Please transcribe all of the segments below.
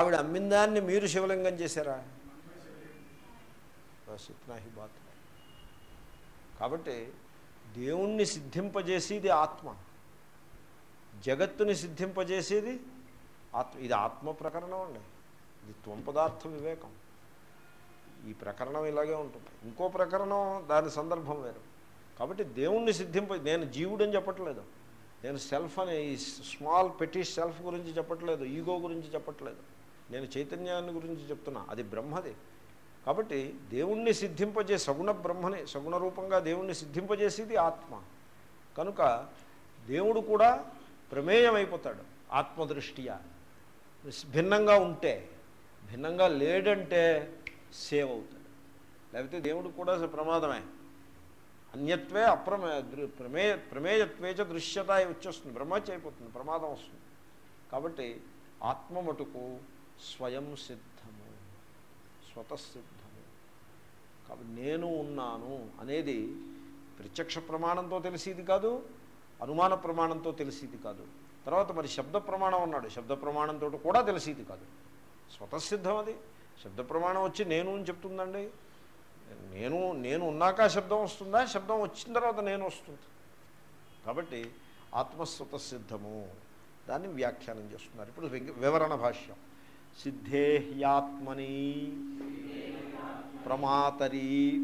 ఆవిడ అమ్మిన దాన్ని మీరు శివలింగం చేశారా? సిత్నాహి బాత్. కాబట్టి దేవుణ్ణి సిద్ధింపజేసేది ఆత్మ. జగత్తుని సిద్ధింపజేసేది ఆత్మ. ఇది ఆత్మ ప్రకరణం అండి. ఇది త్వం పదార్థ వివేకం. ఈ ప్రకరణం ఇలాగే ఉంటుంది. ఇంకో ప్రకరణం దాని సందర్భం వేరు. కాబట్టి దేవుణ్ణి సిద్ధింప నేను జీవుడని చెప్పట్లేదు. నేను సెల్ఫ్ అనే ఈ స్మాల్ పెట్టి సెల్ఫ్ గురించి చెప్పట్లేదు. ఈగో గురించి చెప్పట్లేదు. నేను చైతన్యాన్ని గురించి చెప్తున్నా. అది బ్రహ్మది. కాబట్టి దేవుణ్ణి సిద్ధింపజే సగుణ బ్రహ్మని సగుణ రూపంగా దేవుణ్ణి సిద్ధింపజేసేది ఆత్మ. కనుక దేవుడు కూడా ప్రమేయం అయిపోతాడు ఆత్మదృష్ట్యా. భిన్నంగా ఉంటే భిన్నంగా లేడంటే సేవ్ అవుతాడు లేకపోతే దేవుడు కూడా ప్రమాదమే. అన్యత్వే అప్రమే దృ- ప్రమేయ ప్రమేయత్వే చ దృశ్యత వచ్చేస్తుంది. బ్రహ్మచ్చి అయిపోతుంది ప్రమాదం వస్తుంది. కాబట్టి ఆత్మ మటుకు స్వయం సిద్ధము స్వతసిద్ధము. కాబట్టి నేను ఉన్నాను అనేది ప్రత్యక్ష ప్రమాణంతో తెలిసేది కాదు అనుమాన ప్రమాణంతో తెలిసేది కాదు. తర్వాత మరి శబ్ద ప్రమాణం అన్నాడు. శబ్ద ప్రమాణంతో కూడా తెలిసేది కాదు. స్వతసిద్ధం అది. శబ్ద ప్రమాణం వచ్చి నేను అని చెప్తుందండి. నేను నేను ఉన్నాక శబ్దం వస్తుందా? శబ్దం వచ్చిన తర్వాత నేను వస్తుంది. కాబట్టి ఆత్మస్వత సిద్ధము దాన్ని వ్యాఖ్యానం చేస్తున్నారు. ఇప్పుడు వివరణ భాష్యం. సిద్ధేహ్యాత్మని ప్రమాతరి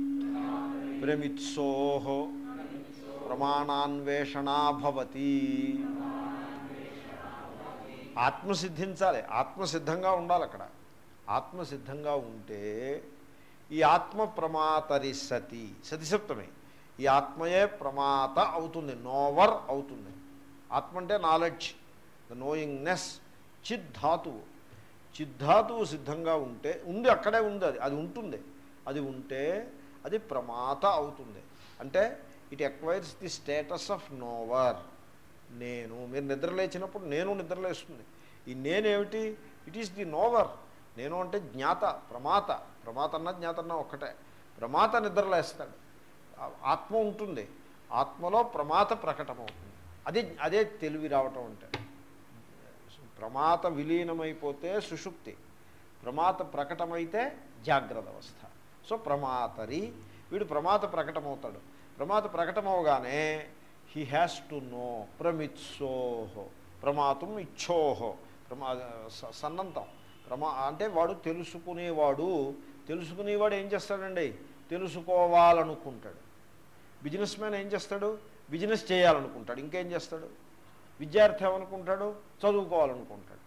ప్రమిత్సో ప్రమాణాన్వేషణాభవతి ఆత్మ సిద్ధించాలి ఆత్మసిద్ధంగా ఉండాలి అక్కడ. ఆత్మ సిద్ధంగా ఉంటే ఈ ఆత్మ ప్రమాతరి సతి సతిసప్తమే ఈ ఆత్మయే ప్రమాత అవుతుంది నోవర్ అవుతుంది. ఆత్మ అంటే నాలెడ్జ్ ద నోయింగ్నెస్ చిద్ధాతువు. చిద్ధాతువు సిద్ధంగా ఉంటే ఉంది అక్కడే ఉంది అది అది ఉంటుంది. అది ఉంటే అది ప్రమాత అవుతుంది. అంటే it acquires the status of knower నేను మీరు నిద్రలేచినప్పుడు నేను నిద్రలేస్తుంది ఈ నేనేమిటి? ఇట్ ఈస్ ది నోవర్ నేను అంటే జ్ఞాత ప్రమాత. ప్రమాత అన్న జ్ఞాత అన్న ఒక్కటే. ప్రమాత నిద్రలేస్తాడు ఆత్మ ఉంటుంది. ఆత్మలో ప్రమాత ప్రకటమవుతుంది. అది అదే తెలివి రావటం అంటే. ప్రమాత విలీనమైపోతే సుషుప్తి ప్రమాత ప్రకటమైతే జాగ్రత్త అవస్థ సో ప్రమాతరి వీడు ప్రమాత ప్రకటమవుతాడు. ప్రమాత ప్రకటమవగానే హీ హ్యాస్ టు నో ప్రమిత్సోహో ప్రమాతం ఇచ్చోహో ప్రమా స- సన్నంతం. ప్రమా అంటే వాడు తెలుసుకునేవాడు తెలుసుకునేవాడు ఏం చేస్తాడండి? తెలుసుకోవాలనుకుంటాడు. బిజినెస్ మ్యాన్ ఏం చేస్తాడు? బిజినెస్ చేయాలనుకుంటాడు. ఇంకేం చేస్తాడు? విద్యార్థి ఏమనుకుంటాడు? చదువుకోవాలనుకుంటాడు.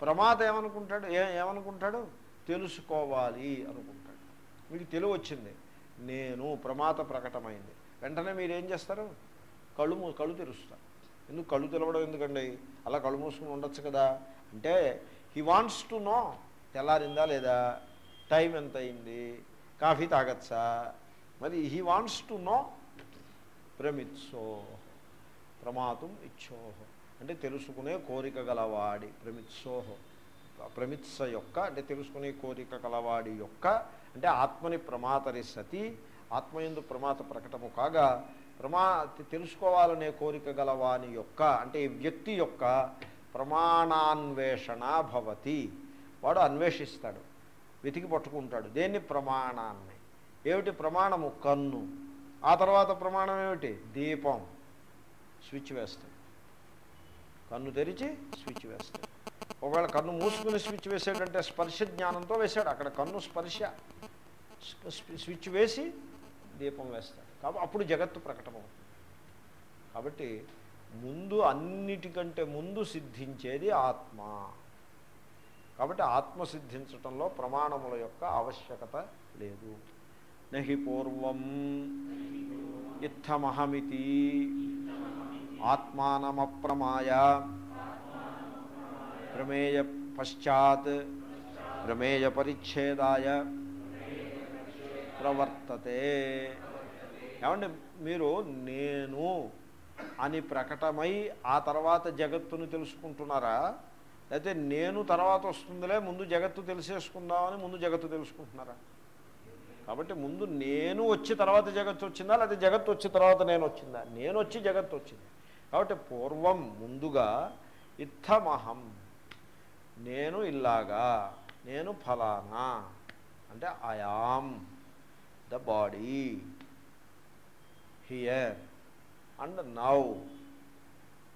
ప్రమాద ఏమనుకుంటాడు? ఏ ఏమనుకుంటాడు? తెలుసుకోవాలి అనుకుంటాడు. మీకు తెలివి వచ్చింది. నేను ప్రమాద ప్రకటమైంది. వెంటనే మీరు ఏం చేస్తారు? కళ్ళు మూ కళ్ళు తెరుస్తారు. ఎందుకు కళ్ళు తెలవడం ఎందుకండి? అలా కళ్ళు మూసుకుని ఉండొచ్చు కదా. అంటే హీ వాంట్స్ టు నో తెల్లారిందా లేదా? టైం ఎంత అయింది? కాఫీ తాగచ్చా? మరి హీ వాంట్స్ టు నో ప్రమిత్సో ప్రమాతం ఇచ్చోహో. అంటే తెలుసుకునే కోరిక గలవాడి ప్రమిత్సోహో. ప్రమిత్స యొక్క అంటే తెలుసుకునే కోరిక గలవాడి యొక్క అంటే ఆత్మని ప్రమాతరి సతి ఆత్మయందు ప్రమాత ప్రకటము కాగా ప్రమా తెలుసుకోవాలనే కోరిక గలవాని యొక్క అంటే ఈ వ్యక్తి యొక్క ప్రమాణాన్వేషణ భవతి. వాడు అన్వేషిస్తాడు వెతికి పట్టుకుంటాడు. దేన్ని? ప్రమాణాన్ని. ఏమిటి? ప్రమాణము కన్ను. ఆ తర్వాత ప్రమాణం ఏమిటి? దీపం. స్విచ్ వేస్తాడు కన్ను తెరిచి స్విచ్ వేస్తాడు ఒకవేళ కన్ను మూసుకుని స్విచ్ వేసాడంటే స్పర్శ జ్ఞానంతో వేశాడు. అక్కడ కన్ను స్పర్శ స్విచ్ వేసి దీపం వేస్తాడు. కాబట్టి అప్పుడు జగత్తు ప్రకటమవుతుంది. కాబట్టి ముందు అన్నిటికంటే ముందు సిద్ధించేది ఆత్మ. కాబట్టి ఆత్మ సిద్ధించటంలో ప్రమాణముల యొక్క ఆవశ్యకత లేదు. నహి పూర్వం ఇత్తమహమితి ఆత్మానమప్రమాయ. ప్రమేయ పశ్చాత్. ప్రమేయ పరిచ్ఛేదాయ. ప్రవర్తతే. ఏమండి మీరు నేను అని ప్రకటమై ఆ తర్వాత జగత్తును తెలుసుకుంటున్నారా? లేకపోతే నేను తర్వాత వస్తుందిలే ముందు జగత్తు తెలిసేసుకుందామని ముందు జగత్తు తెలుసుకుంటున్నారా? కాబట్టి ముందు నేను వచ్చి తర్వాత జగత్తు వచ్చిందా లేకపోతే జగత్తు వచ్చిన తర్వాత నేను వచ్చిందా? నేను వచ్చి జగత్తు వచ్చింది. కాబట్టి పూర్వం ముందుగా ఇత్తమహం. నేను ఇల్లాగా నేను ఫలానా అంటే I am the body here and now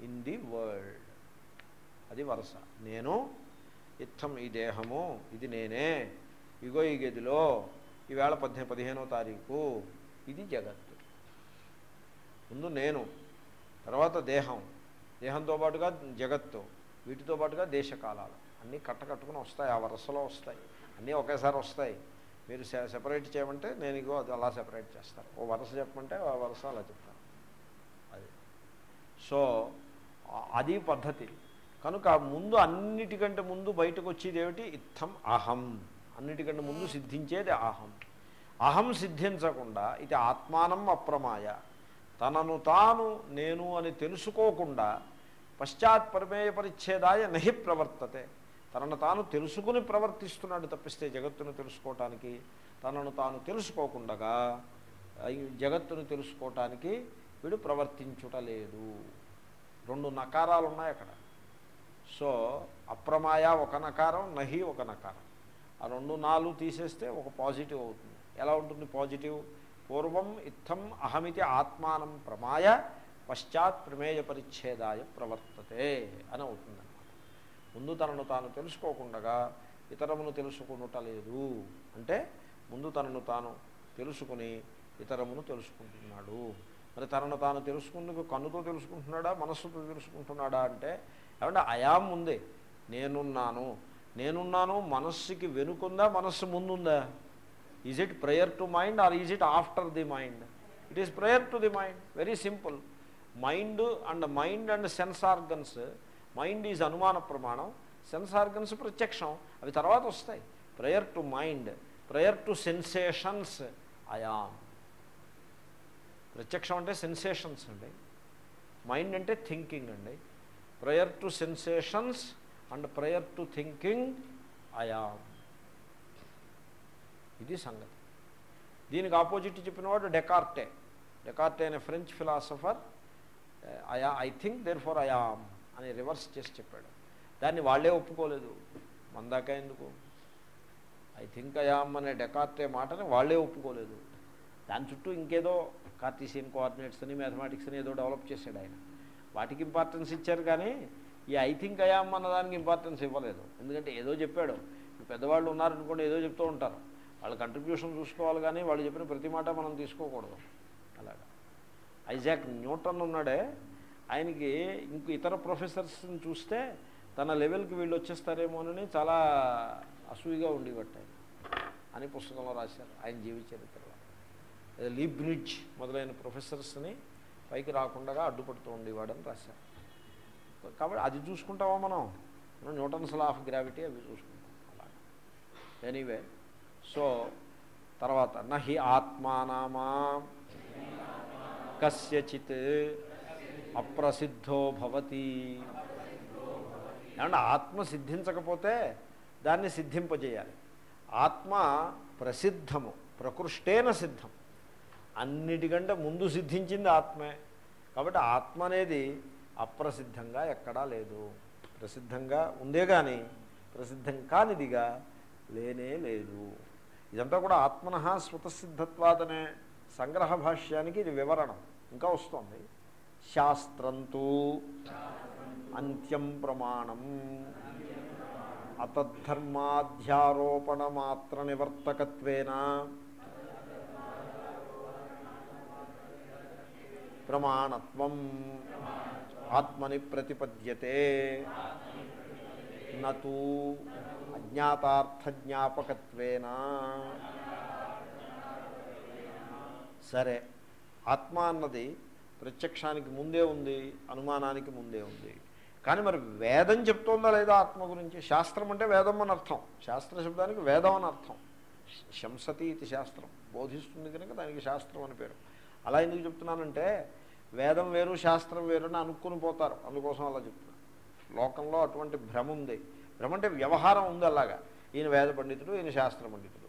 in the world అది వరుస. నేను ఇత్తం ఈ దేహము ఇది నేనే. ఇగో ఈ గదిలో ఈవేళ పద్దె పదిహేనో తారీఖు ఇది జగత్తు. ముందు నేను తర్వాత దేహం. దేహంతో పాటుగా జగత్తు వీటితో పాటుగా దేశకాలాలు. అన్నీ కట్టకట్టుకుని వస్తాయి ఆ వరుసలో వస్తాయి. అన్నీ ఒకేసారి వస్తాయి. మీరు సెపరేట్ చేయమంటే నేను ఇగో అది అలా సెపరేట్ చేస్తారు ఓ వరుస చెప్పమంటే ఆ వరుస అలా చెప్తాను. అది. సో అది పద్ధతి. కనుక ముందు అన్నిటికంటే ముందు బయటకు వచ్చేది ఏమిటి? ఇత్తం అహం. అన్నిటికంటే ముందు సిద్ధించేది అహం. అహం సిద్ధించకుండా ఇది ఆత్మానం అప్రమాయ. తనను తాను నేను అని తెలుసుకోకుండా పశ్చాత్ పరిమేయ పరిచ్ఛేదాయ నహి ప్రవర్తతే. తనను తాను తెలుసుకుని ప్రవర్తిస్తున్నాడు తప్పిస్తే జగత్తును తెలుసుకోవటానికి తనను తాను తెలుసుకోకుండా జగత్తును తెలుసుకోవటానికి వీడు ప్రవర్తించుట లేదు. రెండు నకారాలు ఉన్నాయి అక్కడ. సో అప్రమాయ ఒక నకారం నహి ఒక నకారం. ఆ రెండు నాలుగు తీసేస్తే ఒక పాజిటివ్ అవుతుంది. ఎలా ఉంటుంది పాజిటివ్? పూర్వం ఇత్థం అహమితి ఆత్మానం ప్రమాయ పశ్చాత్ ప్రమేయ పరిచ్ఛేదాయ ప్రవర్తతే అని అవుతుందన్నమాట. ముందు తనను తాను తెలుసుకోకుండా ఇతరమును తెలుసుకునుట లేదు. అంటే ముందు తనను తాను తెలుసుకుని ఇతరమును తెలుసుకుంటున్నాడు. మరి తనను తాను తెలుసుకుందుకు కన్నుతో తెలుసుకుంటున్నాడా మనస్సుతో తెలుసుకుంటున్నాడా అంటే ఏమంటే అయాం ఉంది. నేనున్నాను. నేనున్నాను మనస్సుకి వెనుకుందా మనస్సు ముందుందా? Is it prior to mind or is it after the mind it is prior to the mind very simple mind and mind and sense organs mind is అనుమాన ప్రమాణం సెన్స్ ఆర్గన్స్ ప్రత్యక్షం అవి తర్వాత వస్తాయి prior to mind prior to sensations I am ప్రత్యక్షం అంటే sensations అండి mind అంటే థింకింగ్ అండి prior to sensations and prior to thinking I am ఇది సంగతి. దీనికి ఆపోజిట్ చెప్పినవాడు డెకార్టే. డెకార్టే అనే ఫ్రెంచ్ ఫిలాసఫర్ అయా I think therefore I am అని రివర్స్ చేసి చెప్పాడు. దాన్ని వాళ్ళే ఒప్పుకోలేదు. మందాక ఎందుకు? ఐ థింక్ అయామ్ అనే డెకార్టే మాటని వాళ్ళే ఒప్పుకోలేదు. దాని చుట్టూ ఇంకేదో కార్టీసియన్ కోఆర్డినేట్స్ అని మ్యాథమెటిక్స్ అని ఏదో డెవలప్ చేశాడు ఆయన. వాటికి ఇంపార్టెన్స్ ఇచ్చారు కానీ ఈ ఐ థింక్ అయామ్ అన్నదానికి ఇంపార్టెన్స్ ఇవ్వలేదు. ఎందుకంటే ఏదో చెప్పాడు. పెద్దవాళ్ళు ఉన్నారనుకోండి ఏదో చెప్తూ ఉంటారు. వాళ్ళ కంట్రిబ్యూషన్ చూసుకోవాలి కానీ వాళ్ళు చెప్పిన ప్రతి మాట మనం తీసుకోకూడదు. అలాగా. ఐజాక్ న్యూటన్ ఉన్నాడే ఆయనకి ఇంక ఇతర ప్రొఫెసర్స్ని చూస్తే తన లెవెల్కి వీళ్ళు వచ్చేస్తారేమో అని చాలా అసూయిగా ఉండేవట్ట అని పుస్తకంలో రాశారు ఆయన జీవిత చరిత్రలో. లీబ్నిడ్జ్ మొదలైన ప్రొఫెసర్స్ని పైకి రాకుండా అడ్డుపడుతూ ఉండేవాడని రాశారు. కాబట్టి అది చూసుకుంటావా మనం? న్యూటన్స్ లా ఆఫ్ గ్రావిటీ అవి చూసుకుంటాం. అలా ఎనీవే సో తర్వాత నహి ఆత్మానామా కస్యచిత్ అప్రసిద్ధో భవతి. ఏమంటే ఆత్మ సిద్ధించకపోతే దాన్ని సిద్ధింపజేయాలి. ఆత్మ ప్రసిద్ధము ప్రకృష్టేన సిద్ధం. అన్నిటికంటే ముందు సిద్ధించింది ఆత్మే. కాబట్టి ఆత్మ అనేది అప్రసిద్ధంగా ఎక్కడా లేదు. ప్రసిద్ధంగా ఉందే కానీ ప్రసిద్ధం కానిదిగా లేనే లేదు. ఇదంతా కూడా ఆత్మన స్వతసిద్ధత్వాదనే సంగ్రహ భాష్యానికి ఇది వివరణం. ఇంకా వస్తుంది. శాస్త్రంతో అంత్యం ప్రమాణం అతద్ధర్మాధ్యారోపణ మాత్ర నివర్తకత్వేన ప్రమాణత్వం ఆత్మని ప్రతిపద్యతే నూ అజ్ఞాతార్థజ్ఞాపకత్వేన సరే ఆత్మ అన్నది ప్రత్యక్షానికి ముందే ఉంది అనుమానానికి ముందే ఉంది. కానీ మరి వేదం చెప్తోందా లేదా ఆత్మ గురించి? శాస్త్రం అంటే వేదం అని అర్థం. శాస్త్ర శబ్దానికి వేదం అని అర్థం. శంసతి ఇది శాస్త్రం. బోధిస్తుంది కనుక దానికి శాస్త్రం అని పేరు. అలా ఎందుకు చెప్తున్నానంటే వేదం వేరు శాస్త్రం వేరు అని అనుకుని పోతారు. అందుకోసం అలా చెప్తున్నాను. లోకంలో అటువంటి భ్రమ ఉంది భ్రమ అంటే వ్యవహారం ఉంది అలాగా. ఈయన వేద పండితుడు ఈయన శాస్త్ర పండితుడు.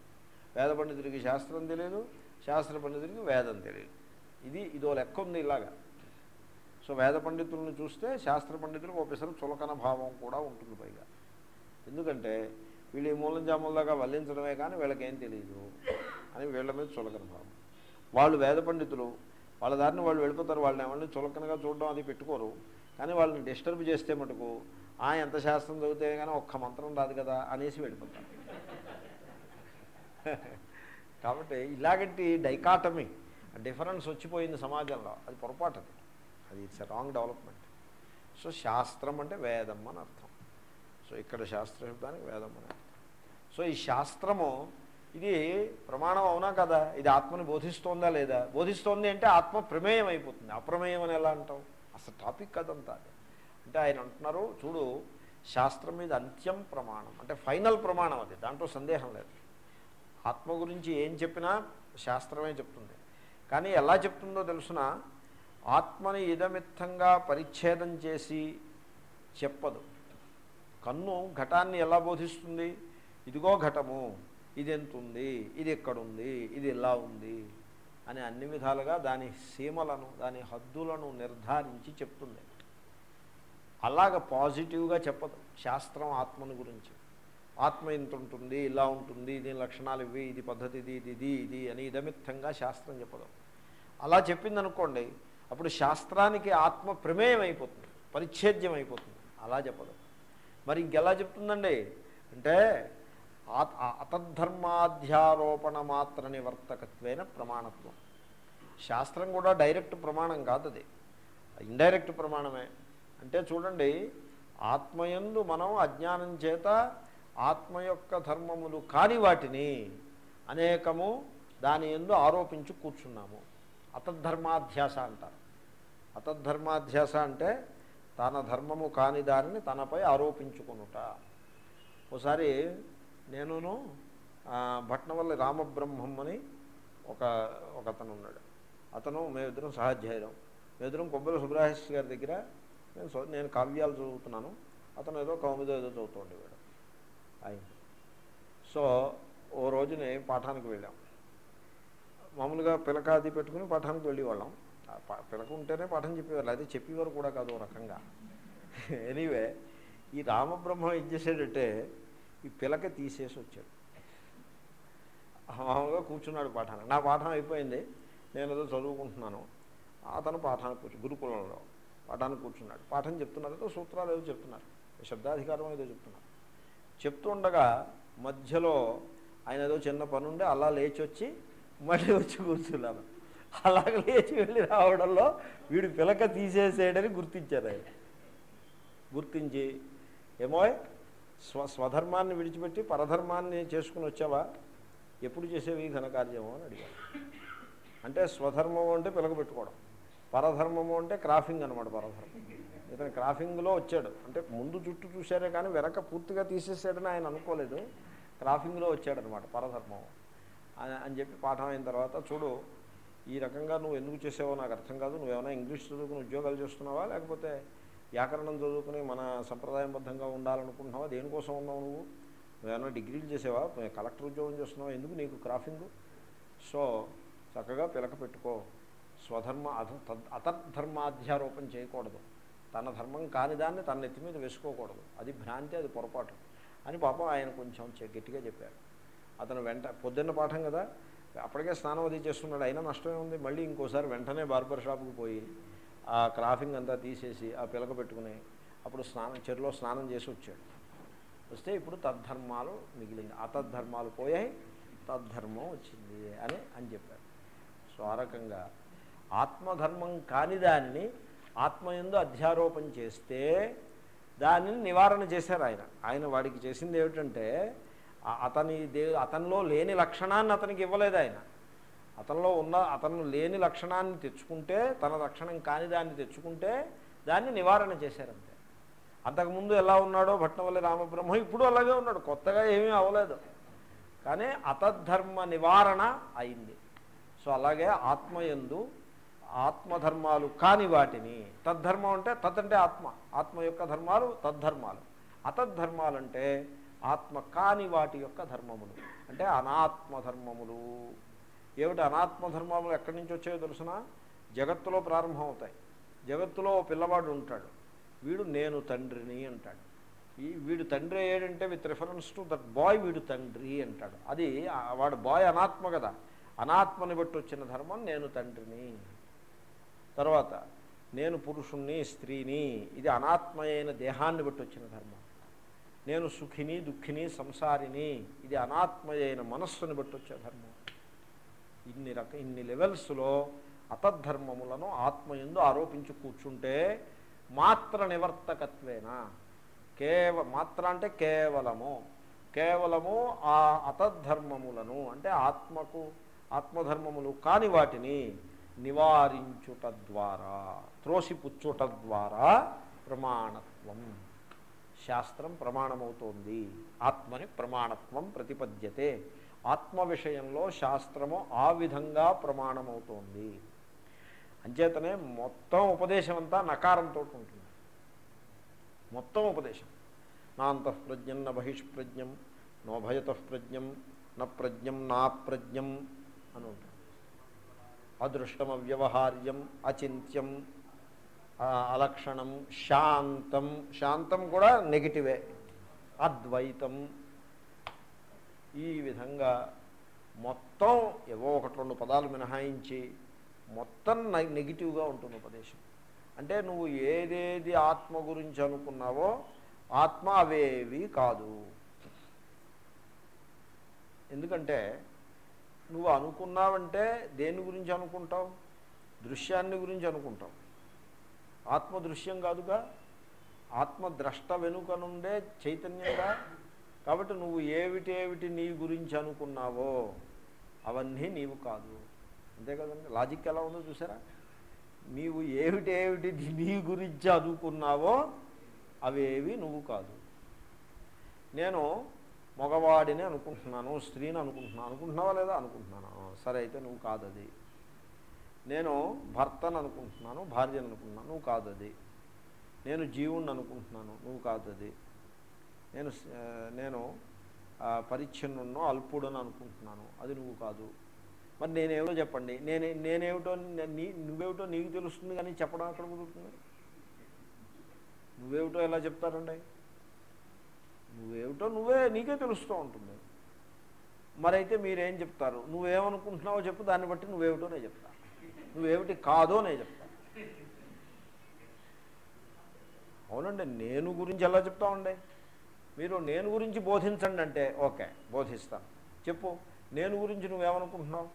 వేద పండితుడికి శాస్త్రం తెలియదు శాస్త్ర పండితుడికి వేదం తెలియదు ఇది ఇదో లెక్క ఉంది ఇలాగా. సో వేద పండితులను చూస్తే శాస్త్ర పండితులకు ఒకసారి చులకన భావం కూడా ఉంటుంది పైగా. ఎందుకంటే వీళ్ళు ఈ మూలం జాముల వల్లించడమే కానీ వీళ్ళకేం తెలియదు అని వీళ్ళ మీద చులకన భావం. వాళ్ళు వేద పండితులు వాళ్ళ దారిని వాళ్ళు వెళ్ళిపోతారు వాళ్ళని ఏమన్నా చులకనగా చూడడం అది పెట్టుకోరు. కానీ వాళ్ళని డిస్టర్బ్ చేస్తే మటుకు ఆ ఎంత శాస్త్రం చదివితే కానీ ఒక్క మంత్రం రాదు కదా అనేసి వెళ్ళిపోతారు కాబట్టి ఇలాగంటి డైకాటమీ డిఫరెన్స్ వచ్చిపోయింది సమాజంలో. అది పొరపాటు అది. అది ఇట్స్ రాంగ్ డెవలప్మెంట్. సో శాస్త్రం అంటే వేదం అని అర్థం. సో ఇక్కడ శాస్త్ర శబ్దానికి వేదం అని అర్థం. సో ఈ శాస్త్రము ఇది ప్రమాణం అవునా కదా? ఇది ఆత్మని బోధిస్తోందా లేదా? బోధిస్తోంది అంటే ఆత్మ ప్రమేయం అయిపోతుంది. అప్రమేయం అని ఎలా అంటాం అసలు టాపిక్ కదంతా అంటే ఆయన అంటున్నారు చూడు శాస్త్రం మీద అంత్యం ప్రమాణం. అంటే ఫైనల్ ప్రమాణం అది దాంట్లో సందేహం లేదు. ఆత్మ గురించి ఏం చెప్పినా శాస్త్రమే చెప్తుంది. కానీ ఎలా చెప్తుందో తెలుసిన ఆత్మని ఇదమిత్తంగా పరిచ్ఛేదం చేసి చెప్పదు. కన్ను ఘటాన్ని ఎలా బోధిస్తుంది? ఇదిగో ఘటము ఇది ఎంత ఉంది ఇది ఎక్కడుంది ఇది ఎలా ఉంది? అని అన్ని విధాలుగా దాని సీమలను దాని హద్దులను నిర్ధారించి చెప్తుంది. అలాగ పాజిటివ్గా చెప్పదు. శాస్త్రం ఆత్మని గురించి. ఆత్మ ఇంత ఉంటుంది ఇలా ఉంటుంది దీని లక్షణాలు ఇవి ఇది పద్ధతి ఇది ఇది ఇది ఇది అని ఇదమిత్తంగా శాస్త్రం చెప్పదు. అలా చెప్పింది అనుకోండి అప్పుడు శాస్త్రానికి ఆత్మ ప్రమేయం అయిపోతుంది పరిచ్ఛేద్యం అయిపోతుంది అలా చెప్పదు. మరి ఇంకెలా చెప్తుందండి? అంటే అతద్ధర్మాధ్యారోపణ మాత్ర నివర్తకత్వైన ప్రమాణత్వం. శాస్త్రం కూడా డైరెక్ట్ ప్రమాణం కాదు అది ఇండైరెక్ట్ ప్రమాణమే. అంటే చూడండి ఆత్మయందు మనం అజ్ఞానం చేత ఆత్మ యొక్క ధర్మములు కాని వాటిని అనేకము దాని ఎందు ఆరోపించి కూర్చున్నాము. అతద్ధర్మాధ్యాస అంటారు. అతద్ధర్మాధ్యాస అంటే తన ధర్మము కాని దానిని తనపై ఆరోపించుకొనుట. ఒకసారి నేనును భట్నవల్లి రామబ్రహ్మం అని ఒక ఒక అతను ఉన్నాడు. అతను మేమిద్దరం సహాధ్యాయులం. మేమిద్దరం కొబ్బరి సుబ్రహ్మణ్య గారి దగ్గర నేను నేను కావ్యాలు చదువుతున్నాను. అతను ఏదో కౌముదో ఏదో చదువుతూ ఉండేవాడు. అయింది. సో ఓ రోజుని పాఠానికి వెళ్ళాం. మామూలుగా పిలక అది పెట్టుకుని పాఠానికి వెళ్ళేవాళ్ళం. ప- పిలక ఉంటేనే పాఠం చెప్పేవాళ్ళు అది చెప్పేవారు కూడా కాదు ఓ రకంగా. ఎనీవే ఈ రామబ్రహ్మ ఏం చేశాడంటే ఈ పిలక తీసేసి వచ్చాడు. మామూలుగా కూర్చున్నాడు పాఠాన. నా పాఠం అయిపోయింది. నేను ఏదో చదువుకుంటున్నాను. అతను పాఠానికి కూర్చు గురుకులంలో పాఠానికి కూర్చున్నాడు. పాఠం చెప్తున్నారు. ఏదో సూత్రాలు ఏదో చెప్తున్నారు. శబ్దాధికారం ఏదో చెప్తున్నారు. చెప్తుండగా మధ్యలో ఆయన ఏదో చిన్న పని అలా లేచి వచ్చి మళ్ళీ వచ్చి కూర్చున్నాను అలాగ లేచి వెళ్ళి రావడంలో వీడు పిలక తీసేసేయడని గుర్తించారు ఆయన. గుర్తించి ఏమో స్వ స్వధర్మాన్ని విడిచిపెట్టి పరధర్మాన్ని చేసుకుని వచ్చావా? ఎప్పుడు చేసేవి ఘనకార్యము అని అడిగాను అంటే స్వధర్మము అంటే పిలగబెట్టుకోవడం పరధర్మము అంటే క్రాఫింగ్ అనమాట పరధర్మం. ఇతను క్రాఫింగ్లో వచ్చాడు. అంటే ముందు చుట్టూ చూశారే కానీ వెనక పూర్తిగా తీసేసాడని ఆయన అనుకోలేదు. క్రాఫింగ్లో వచ్చాడనమాట పరధర్మం. అని- అని చెప్పి పాఠం అయిన తర్వాత చూడు ఈ రకంగా నువ్వు ఎందుకు చేసావో నాకు అర్థం కాదు. నువ్వేమైనా ఇంగ్లీష్ చదువుకుని ఉద్యోగాలు చేస్తున్నావా? లేకపోతే వ్యాకరణం చదువుకుని మన సంప్రదాయబద్ధంగా ఉండాలనుకుంటున్నావా? దేనికోసం ఉన్నావు నువ్వు? నువ్వేమైనా డిగ్రీలు చేసేవా? కలెక్టర్ ఉద్యోగం చేస్తున్నావా? ఎందుకు నీకు క్రాఫింగ్ సో చక్కగా పిలక పెట్టుకో. స్వధర్మ అధ తద్- చేయకూడదు. తన ధర్మం కాని దాన్ని తన నెత్తి మీద వేసుకోకూడదు. అది భ్రాంతి అది పొరపాటు అని పాపం ఆయన కొంచెం గట్టిగా చెప్పారు. అతను వెంట పొద్దున్న పాఠం కదా? అప్పటికే స్నానం అది చేస్తున్నాడు. అయినా నష్టమే ఉంది. మళ్ళీ ఇంకోసారి వెంటనే బార్బర్ షాప్కి పోయి ఆ క్రాఫింగ్ అంతా తీసేసి ఆ పిలక పెట్టుకుని అప్పుడు స్నానం చెరులో స్నానం చేసి వచ్చాడు. వస్తే ఇప్పుడు తద్ధర్మాలు మిగిలింది. అతద్ధర్మాలు పోయాయి తద్ధర్మం వచ్చింది అని అని చెప్పారు. సో ఆ రకంగా ఆత్మధర్మం కాని దానిని ఆత్మయందు అధ్యారోపణ చేస్తే దానిని నివారణ చేశారు ఆయన. ఆయన వాడికి చేసింది ఏమిటంటే అతని దే అతనిలో లేని లక్షణాన్ని అతనికి ఇవ్వలేదు ఆయన. అతనిలో ఉన్న అతను లేని లక్షణాన్ని తెచ్చుకుంటే తన లక్షణం కాని దాన్ని తెచ్చుకుంటే దాన్ని నివారణ చేశారంతే. అంతకుముందు ఎలా ఉన్నాడో భట్నవల్లి రామబ్రహ్మ ఇప్పుడు అలాగే ఉన్నాడు కొత్తగా ఏమీ అవ్వలేదు. కానీ అతద్ధర్మ నివారణ అయింది. సో అలాగే ఆత్మయందు ఆత్మధర్మాలు కాని వాటిని తద్ధర్మం అంటే తత్ అంటే ఆత్మ ఆత్మ యొక్క ధర్మాలు తద్ధర్మాలు. అతద్ధర్మాలంటే ఆత్మ కాని వాటి యొక్క ధర్మములు అంటే అనాత్మ ధర్మములు ఏమిటి అనాత్మ ధర్మములు ఎక్కడి నుంచి వచ్చాయో తెలుసిన? జగత్తులో ప్రారంభం అవుతాయి జగత్తులో ఓ పిల్లవాడు ఉంటాడు. వీడు నేను తండ్రిని అంటాడు. ఈ వీడు తండ్రి ఏడంటే with reference to that boy వీడు తండ్రి అంటాడు. అది వాడు బాయ్ అనాత్మ కదా. అనాత్మని బట్టి వచ్చిన ధర్మం నేను తండ్రిని. తర్వాత నేను పురుషుణ్ణి స్త్రీని ఇది అనాత్మ అయిన దేహాన్ని బట్టి వచ్చిన ధర్మం. నేను సుఖిని దుఃఖిని సంసారిని ఇది అనాత్మ అయిన మనస్సుని బట్టి వచ్చే ధర్మం. ఇన్ని రక ఇన్ని లెవెల్స్లో అతద్ధర్మములను ఆత్మయందు ఆరోపించి కూర్చుంటే మాత్ర నివర్తకత్వేన? కేవ మాత్ర అంటే కేవలము. కేవలము ఆ అతద్ధర్మములను అంటే ఆత్మకు ఆత్మధర్మములు కాని వాటిని నివారించుట ద్వారా త్రోసిపుచ్చుట ద్వారా ప్రమాణత్వం. శాస్త్రం ప్రమాణమవుతోంది. ఆత్మని ప్రమాణత్వం ప్రతిపద్యతే. ఆత్మ విషయంలో శాస్త్రము ఆ విధంగా ప్రమాణమవుతోంది. అంచేతనే మొత్తం ఉపదేశం అంతా నకారంతో ఉంటుంది. మొత్తం ఉపదేశం. నా అంతఃప్రజ్ఞం న బహిష్ప్రజ్ఞం నోభయత ప్రజ్ఞం న ప్రజ్ఞం నా ప్రజ్ఞం అని ఉంటుంది. అదృష్టం అవ్యవహార్యం అచింత్యం అలక్షణం శాంతం. శాంతం కూడా నెగిటివే. అద్వైతం ఈ విధంగా మొత్తం ఏవో ఒకటి రెండు పదాలు మినహాయించి మొత్తం నె- నెగిటివ్గా ఉంటుంది ఉపదేశం. అంటే నువ్వు ఏదేది ఆత్మ గురించి అనుకున్నావో ఆత్మ అవేవి కాదు. ఎందుకంటే నువ్వు అనుకున్నావంటే దేని గురించి అనుకుంటావు? దృశ్యాన్ని గురించి అనుకుంటావు. ఆత్మ దృశ్యం కాదుగా? ఆత్మ ద్రష్ట వెనుక నుండే చైతన్యంగా కాబట్టి నువ్వు ఏమిటేమిటి నీ గురించి అనుకున్నావో అవన్నీ నీవు కాదు. అంతే కదండి? లాజిక్ ఎలా ఉందో చూసారా? నీవు ఏమిటేమిటి నీ గురించి అనుకున్నావో అవేవి నువ్వు కాదు. నేను మగవాడిని అనుకుంటున్నాను స్త్రీని అనుకుంటున్నాను. అనుకుంటున్నావా లేదా? అనుకుంటున్నాను. సరే అయితే నువ్వు కాదది నేను భర్తను అనుకుంటున్నాను భార్యను అనుకుంటున్నాను నువ్వు కాదది నేను జీవుణ్ణి అనుకుంటున్నాను నువ్వు కాదది నేను నేను ఆ, పరిచ్ఛిన్నున్నో అల్పుడని అనుకుంటున్నాను. అది నువ్వు కాదు. మరి నేనేమిటో చెప్పండి. నేనే నేనేమిటో నీ నువ్వేమిటో నీకు తెలుస్తుంది కానీ చెప్పడం అక్కడ కుదురుతుంది? నువ్వేమిటో ఎలా చెప్తారండి? నువ్వేమిటో నువ్వే నీకే తెలుస్తూ ఉంటుంది. మరైతే మీరేం చెప్తారు? నువ్వేమనుకుంటున్నావో చెప్పు దాన్ని బట్టి నువ్వేమిటో నేను చెప్తా. నువ్వేమిటి కాదో నేను చెప్తా. అవునండి నేను గురించి ఎలా చెప్తామండి? మీరు నేను గురించి బోధించండి అంటే ఓకే బోధిస్తాను. చెప్పు నేను గురించి నువ్వేమనుకుంటున్నావు?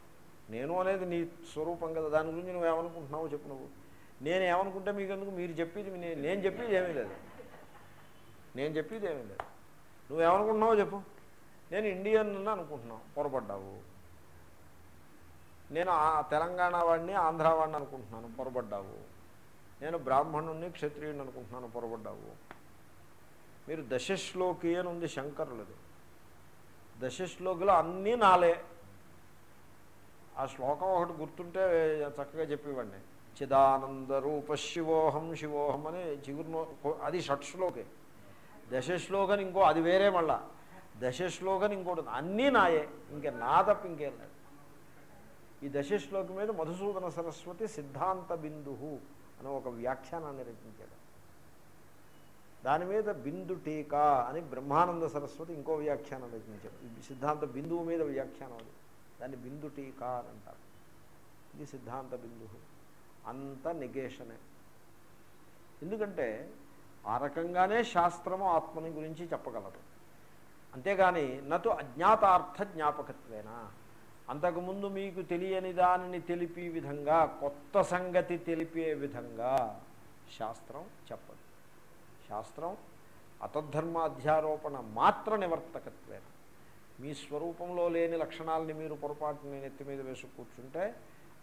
నేను అనేది నీ స్వరూపం కదా దాని గురించి నువ్వేమనుకుంటున్నావు చెప్పు నువ్వు. నేను ఏమనుకుంటే మీకు ఎందుకు మీరు చెప్పేది నేను చెప్పేది ఏమీ లేదు. నేను చెప్పేది ఏమీ లేదు. నువ్వేమనుకుంటున్నావో చెప్పు. నేను ఇండియన్ అని అనుకుంటున్నావు పొరపడ్డావు. నేను ఆ తెలంగాణ వాడిని ఆంధ్ర వాడిని అనుకుంటున్నాను పొరపడ్డావు. నేను బ్రాహ్మణుణ్ణి క్షత్రియుడిని అనుకుంటున్నాను పొరపడ్డావు. మీరు దశశ్లోకి అని ఉంది శంకరులది. దశశ్లోకిలో అన్నీ నాలే. ఆ శ్లోకం ఒకటి గుర్తుంటే చక్కగా చెప్పేవాడిని చిదానంద రూప శివోహం శివోహం అని చిగురునో అది షట్ శ్లోకే దశశ్లోకని ఇంకో అది వేరే మళ్ళా. దశశ్లోకని ఇంకోటి అన్నీ నాయే. ఇంకే నా తప్ప ఇంకేం లేదు. ఈ దశశ్లోకి మీద మధుసూదన సరస్వతి సిద్ధాంత బిందు అని ఒక వ్యాఖ్యానాన్ని రచించాడు. దాని మీద బిందు టీకా అని బ్రహ్మానంద సరస్వతి ఇంకో వ్యాఖ్యానం రచించారు. సిద్ధాంత బిందువు మీద వ్యాఖ్యానం అది. దాన్ని బిందు టీకా అని అంటారు. ఇది సిద్ధాంత బిందు. అంత నెగేషనే. ఎందుకంటే ఆ రకంగానే శాస్త్రము ఆత్మని గురించి చెప్పగలదు. అంతేగాని నటు అజ్ఞాతార్థ జ్ఞాపకత్వేనా? అంతకుముందు మీకు తెలియని దానిని తెలిపే విధంగా కొత్త సంగతి తెలిపే విధంగా శాస్త్రం చెప్పదు. శాస్త్రం అతద్ధర్మాధ్యారోపణ మాత్ర నివర్తకత్వేన మీ స్వరూపంలో లేని లక్షణాలని మీరు పొరపాటు నేను ఎత్తి మీద వేసి కూర్చుంటే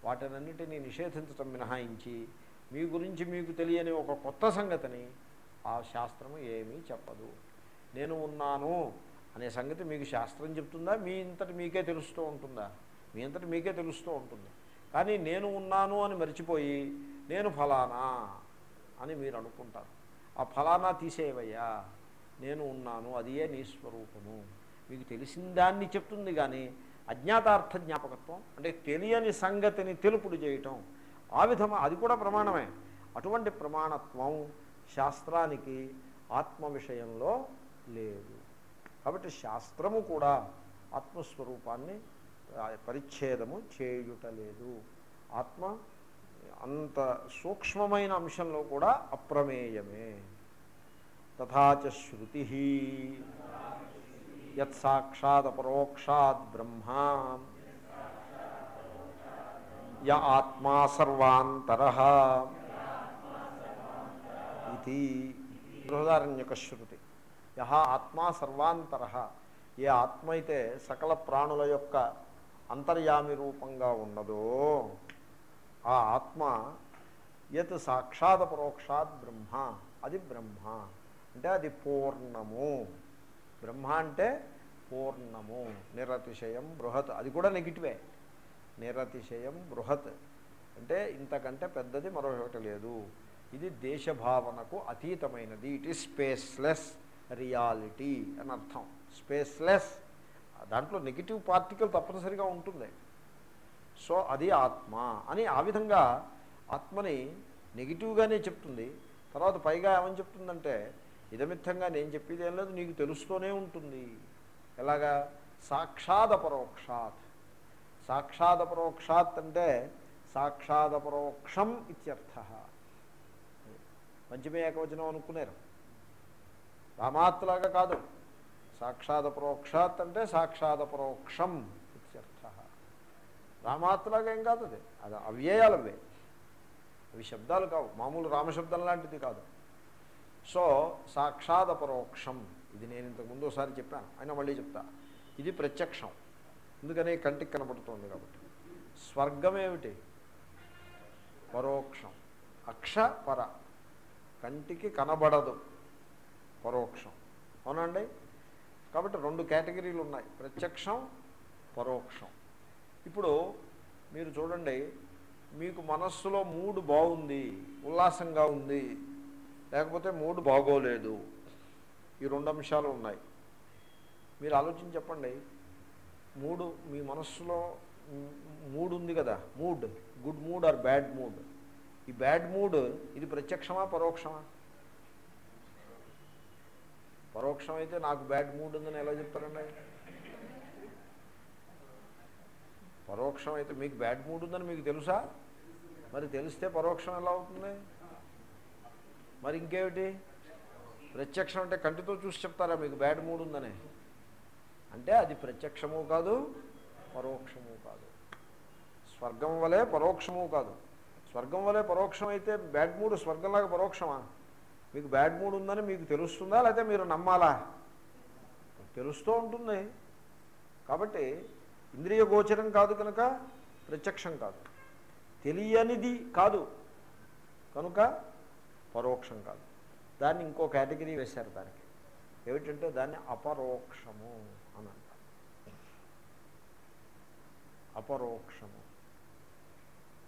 వాటినన్నిటినీ నిషేధించటం మినహాయించి మీ గురించి మీకు తెలియని ఒక కొత్త సంగతిని ఆ శాస్త్రము ఏమీ చెప్పదు. నేను ఉన్నాను అనే సంగతి మీకు శాస్త్రం చెప్తుందా? మీ ఇంతటి మీకే తెలుస్తూ ఉంటుందా? మీ అంతటి మీకే తెలుస్తూ ఉంటుంది. కానీ నేను ఉన్నాను అని మర్చిపోయి నేను ఫలానా అని మీరు అనుకుంటారు. ఆ ఫలానా తీసేవయ్యా నేను ఉన్నాను అదియే నీ స్వరూపము. మీకు తెలిసిన దాన్ని చెప్తుంది కానీ అజ్ఞాతార్థ జ్ఞాపకత్వం అంటే తెలియని సంగతిని తెలుపుడు చేయటం ఆ విధమ? అది కూడా ప్రమాణమే. అటువంటి ప్రమాణత్వం శాస్త్రానికి ఆత్మ విషయంలో లేదు. కాబట్టి శాస్త్రము కూడా ఆత్మస్వరూపాన్ని పరిచ్ఛేదము చేయుట లేదు. ఆత్మ అంత సూక్ష్మమైన అంశంలో కూడా అప్రమేయమే. తథాచ శృతి. యత్సాక్షాదపరోక్షాద్ బ్రహ్మ. య ఆత్మా సర్వాంతర. ఇది బృహదారణ్యక శృతి యహ ఆత్మా సర్వాంతర. ఏ ఆత్మ అయితే సకల ప్రాణుల యొక్క అంతర్యామి రూపంగా ఉన్నదో ఆ ఆత్మ యత్ సాక్షాత్ పరోక్షాత్ బ్రహ్మ అది బ్రహ్మ. అంటే అది పూర్ణము. బ్రహ్మ అంటే పూర్ణము. నిరతిశయం బృహత్. అది కూడా నెగిటివే. నిరతిశయం బృహత్. అంటే ఇంతకంటే పెద్దది మరొకటి లేదు. ఇది దేశభావనకు అతీతమైనది. ఇట్ ఈస్ స్పేస్లెస్ రియాలిటీ అని అర్థం. స్పేస్లెస్ దాంట్లో నెగిటివ్ పార్టికల్ తప్పనిసరిగా ఉంటుంది. సో అది ఆత్మ అని ఆ విధంగా ఆత్మని నెగిటివ్గానే చెప్తుంది. తర్వాత పైగా ఏమని చెప్తుందంటే ఇదమిత్తంగా నేను చెప్పేది ఏం లేదు నీకు తెలుస్తూనే ఉంటుంది. ఎలాగా? సాక్షాదపరోక్షాత్ సాక్షాదపరోక్షాత్ అంటే సాక్షాదపరోక్షం ఇత్యర్థ. పంచమే ఏకవచనం అనుకున్నారు రామాత్లాగా కాదు. సాక్షాదపరోక్షాత్ అంటే సాక్షాదపరోక్షం ఇత్యర్థ రామాత్రలాగా ఏం కాదు అది. అది అవ్యయాలు అవే అవి శబ్దాలు కావు. మామూలు రామశబ్దం లాంటిది కాదు. సో సాక్షాదపరోక్షం. ఇది నేను ఇంతకుముందు ఒకసారి చెప్పాను. అయినా మళ్ళీ చెప్తా. ఇది ప్రత్యక్షం. ఎందుకని కంటికి కనపడుతోంది కాబట్టి. స్వర్గం ఏమిటి? పరోక్షం. అక్ష పర కంటికి కనబడదు. పరోక్షం. అవునండి కాబట్టి రెండు కేటగిరీలు ఉన్నాయి. ప్రత్యక్షం పరోక్షం. ఇప్పుడు మీరు చూడండి మీకు మనస్సులో మూడు బాగుంది ఉల్లాసంగా ఉంది లేకపోతే మూడు బాగోలేదు. ఈ రెండు అంశాలు ఉన్నాయి. మీరు ఆలోచించి చెప్పండి మూడు మీ మనస్సులో మూడ్ ఉంది కదా mood good mood or bad mood. ఈ బ్యాడ్ మూడ్ ఇది ప్రత్యక్షమా పరోక్షమా? పరోక్షం అయితే నాకు బ్యాడ్ మూడ్ ఉందని ఎలా చెప్తారండి? పరోక్షం అయితే మీకు బ్యాడ్ మూడ్ ఉందని మీకు తెలుసా? మరి తెలిస్తే పరోక్షం ఎలా అవుతుంది? మరి ఇంకేమిటి? ప్రత్యక్షం అంటే కంటితో చూసి చెప్తారా మీకు బ్యాడ్ మూడ్ ఉందని? అంటే అది ప్రత్యక్షము కాదు పరోక్షము కాదు. స్వర్గం వలె పరోక్షము కాదు. స్వర్గం వలె పరోక్షం అయితే బ్యాడ్ మూడ్ స్వర్గంలాగా పరోక్షమా? మీకు బ్యాడ్ మూడ్ ఉందని మీకు తెలుస్తుందా? లేకపోతే మీరు నమ్మాలా? తెలుస్తూ ఉంటుంది. కాబట్టి ఇంద్రియ గోచరం కాదు కనుక ప్రత్యక్షం కాదు. తెలియనిది కాదు కనుక పరోక్షం కాదు. దాన్ని ఇంకో కేటగిరీ వేశారు దానికి. ఏమిటంటే దాన్ని అపరోక్షము అని అంటారు. అపరోక్షము.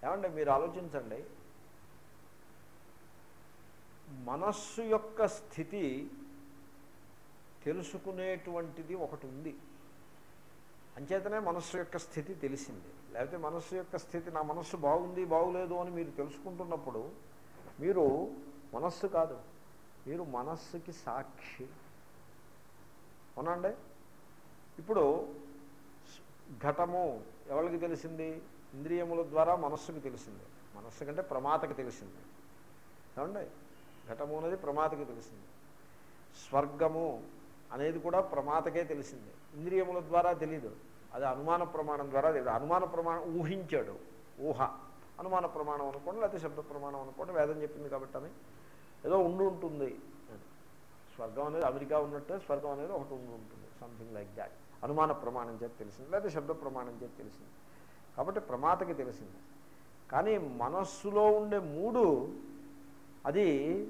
ఏమంటే మీరు ఆలోచించండి. మనస్సు యొక్క స్థితి తెలుసుకునేటువంటిది ఒకటి ఉంది. అంచేతనే మనస్సు యొక్క స్థితి తెలిసింది. లేకపోతే మనస్సు యొక్క స్థితి నా మనస్సు బాగుంది బాగులేదు అని మీరు తెలుసుకుంటున్నప్పుడు మీరు మనస్సు కాదు మీరు మనస్సుకి సాక్షి. అవునండి? ఇప్పుడు ఘటము ఎవరికి తెలిసింది? ఇంద్రియముల ద్వారా మనస్సుకి తెలిసింది. మనస్సు కంటే ప్రమాతకి తెలిసింది. ఏమండి? ఘటము అనేది ప్రమాతకి తెలిసింది. స్వర్గము అనేది కూడా ప్రమాతకే తెలిసింది. ఇంద్రియముల ద్వారా తెలీదు. అది అనుమాన ప్రమాణం ద్వారా తెలియదు అనుమాన ప్రమాణం ఊహించాడు. ఊహ. అనుమాన ప్రమాణం అనుకోండి లేకపోతే శబ్ద ప్రమాణం అనుకోండి వేదం చెప్పింది కాబట్టి అని ఏదో ఉండి ఉంటుంది. స్వర్గం అనేది అమెరికా ఉన్నట్టే స్వర్గం అనేది ఒకటి ఉండి ఉంటుంది. సంథింగ్ లైక్ దాట్ అనుమాన ప్రమాణం చేతి తెలిసింది లేదా శబ్ద ప్రమాణం చేతి తెలిసింది. కాబట్టి ప్రమాతకి తెలిసింది. కానీ మనస్సులో ఉండే మూడు అది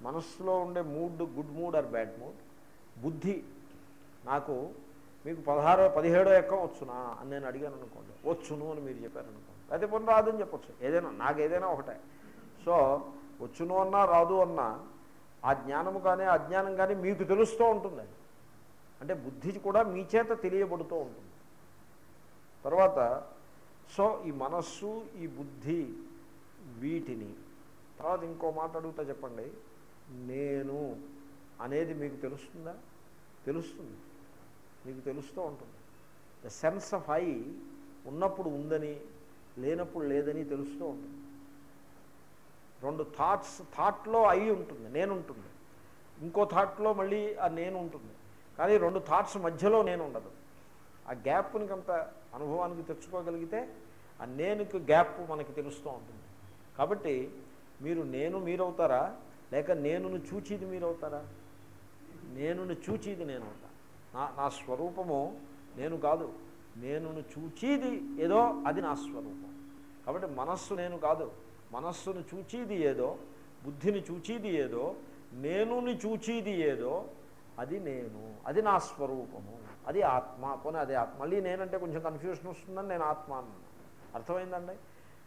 మనస్సులో ఉండే mood good mood or bad mood. బుద్ధి నాకు మీకు పదహారో పదిహేడో ఎక్కం వచ్చునా అని నేను అడిగాను అనుకోండి. వచ్చును అని మీరు చెప్పారనుకోండి అయితే పొని రాదని చెప్పొచ్చు. ఏదైనా నాకు ఏదైనా ఒకటే. సో వచ్చును అన్నా రాదు అన్నా ఆ జ్ఞానము కానీ అజ్ఞానం కానీ మీకు తెలుస్తూ ఉంటుంది. అంటే బుద్ధి కూడా మీ చేత తెలియబడుతూ ఉంటుంది. తర్వాత సో ఈ మనస్సు ఈ బుద్ధి వీటిని తర్వాత ఇంకో మాట అడుగుతా చెప్పండి. నేను అనేది మీకు తెలుస్తుందా? తెలుస్తుంది. మీకు తెలుస్తూ ఉంటుంది. ద సెన్స్ ఆఫ్ ఐ ఉన్నప్పుడు ఉందని లేనప్పుడు లేదని తెలుస్తూ ఉంటుంది. రెండు థాట్స్ థాట్లో ఐ ఉంటుంది నేను ఉంటుంది ఇంకో థాట్లో మళ్ళీ ఆ నేను ఉంటుంది. కానీ రెండు థాట్స్ మధ్యలో నేను ఉండదు. ఆ గ్యాప్ని కొంత అనుభవానికి తెచ్చుకోగలిగితే ఆ నేనుకి గ్యాప్ మనకి తెలుస్తూ ఉంటుంది. కాబట్టి మీరు నేను మీరవుతారా? లేక నేనును చూచిది మీరవుతారా? నేనును చూచిది నేను. నా నా స్వరూపము నేను కాదు. నేనును చూచిది ఏదో అది నా స్వరూపం. కాబట్టి మనస్సు నేను కాదు. మనస్సును చూచిది ఏదో బుద్ధిని చూచిది ఏదో నేనుని చూచిది ఏదో అది నేను. అది నా స్వరూపము. అది ఆత్మ. పోనీ అది ఆత్మ. మళ్ళీ నేనంటే కొంచెం కన్ఫ్యూషన్ వస్తుందని నేను ఆత్మ అన్నాను అర్థమైందండి?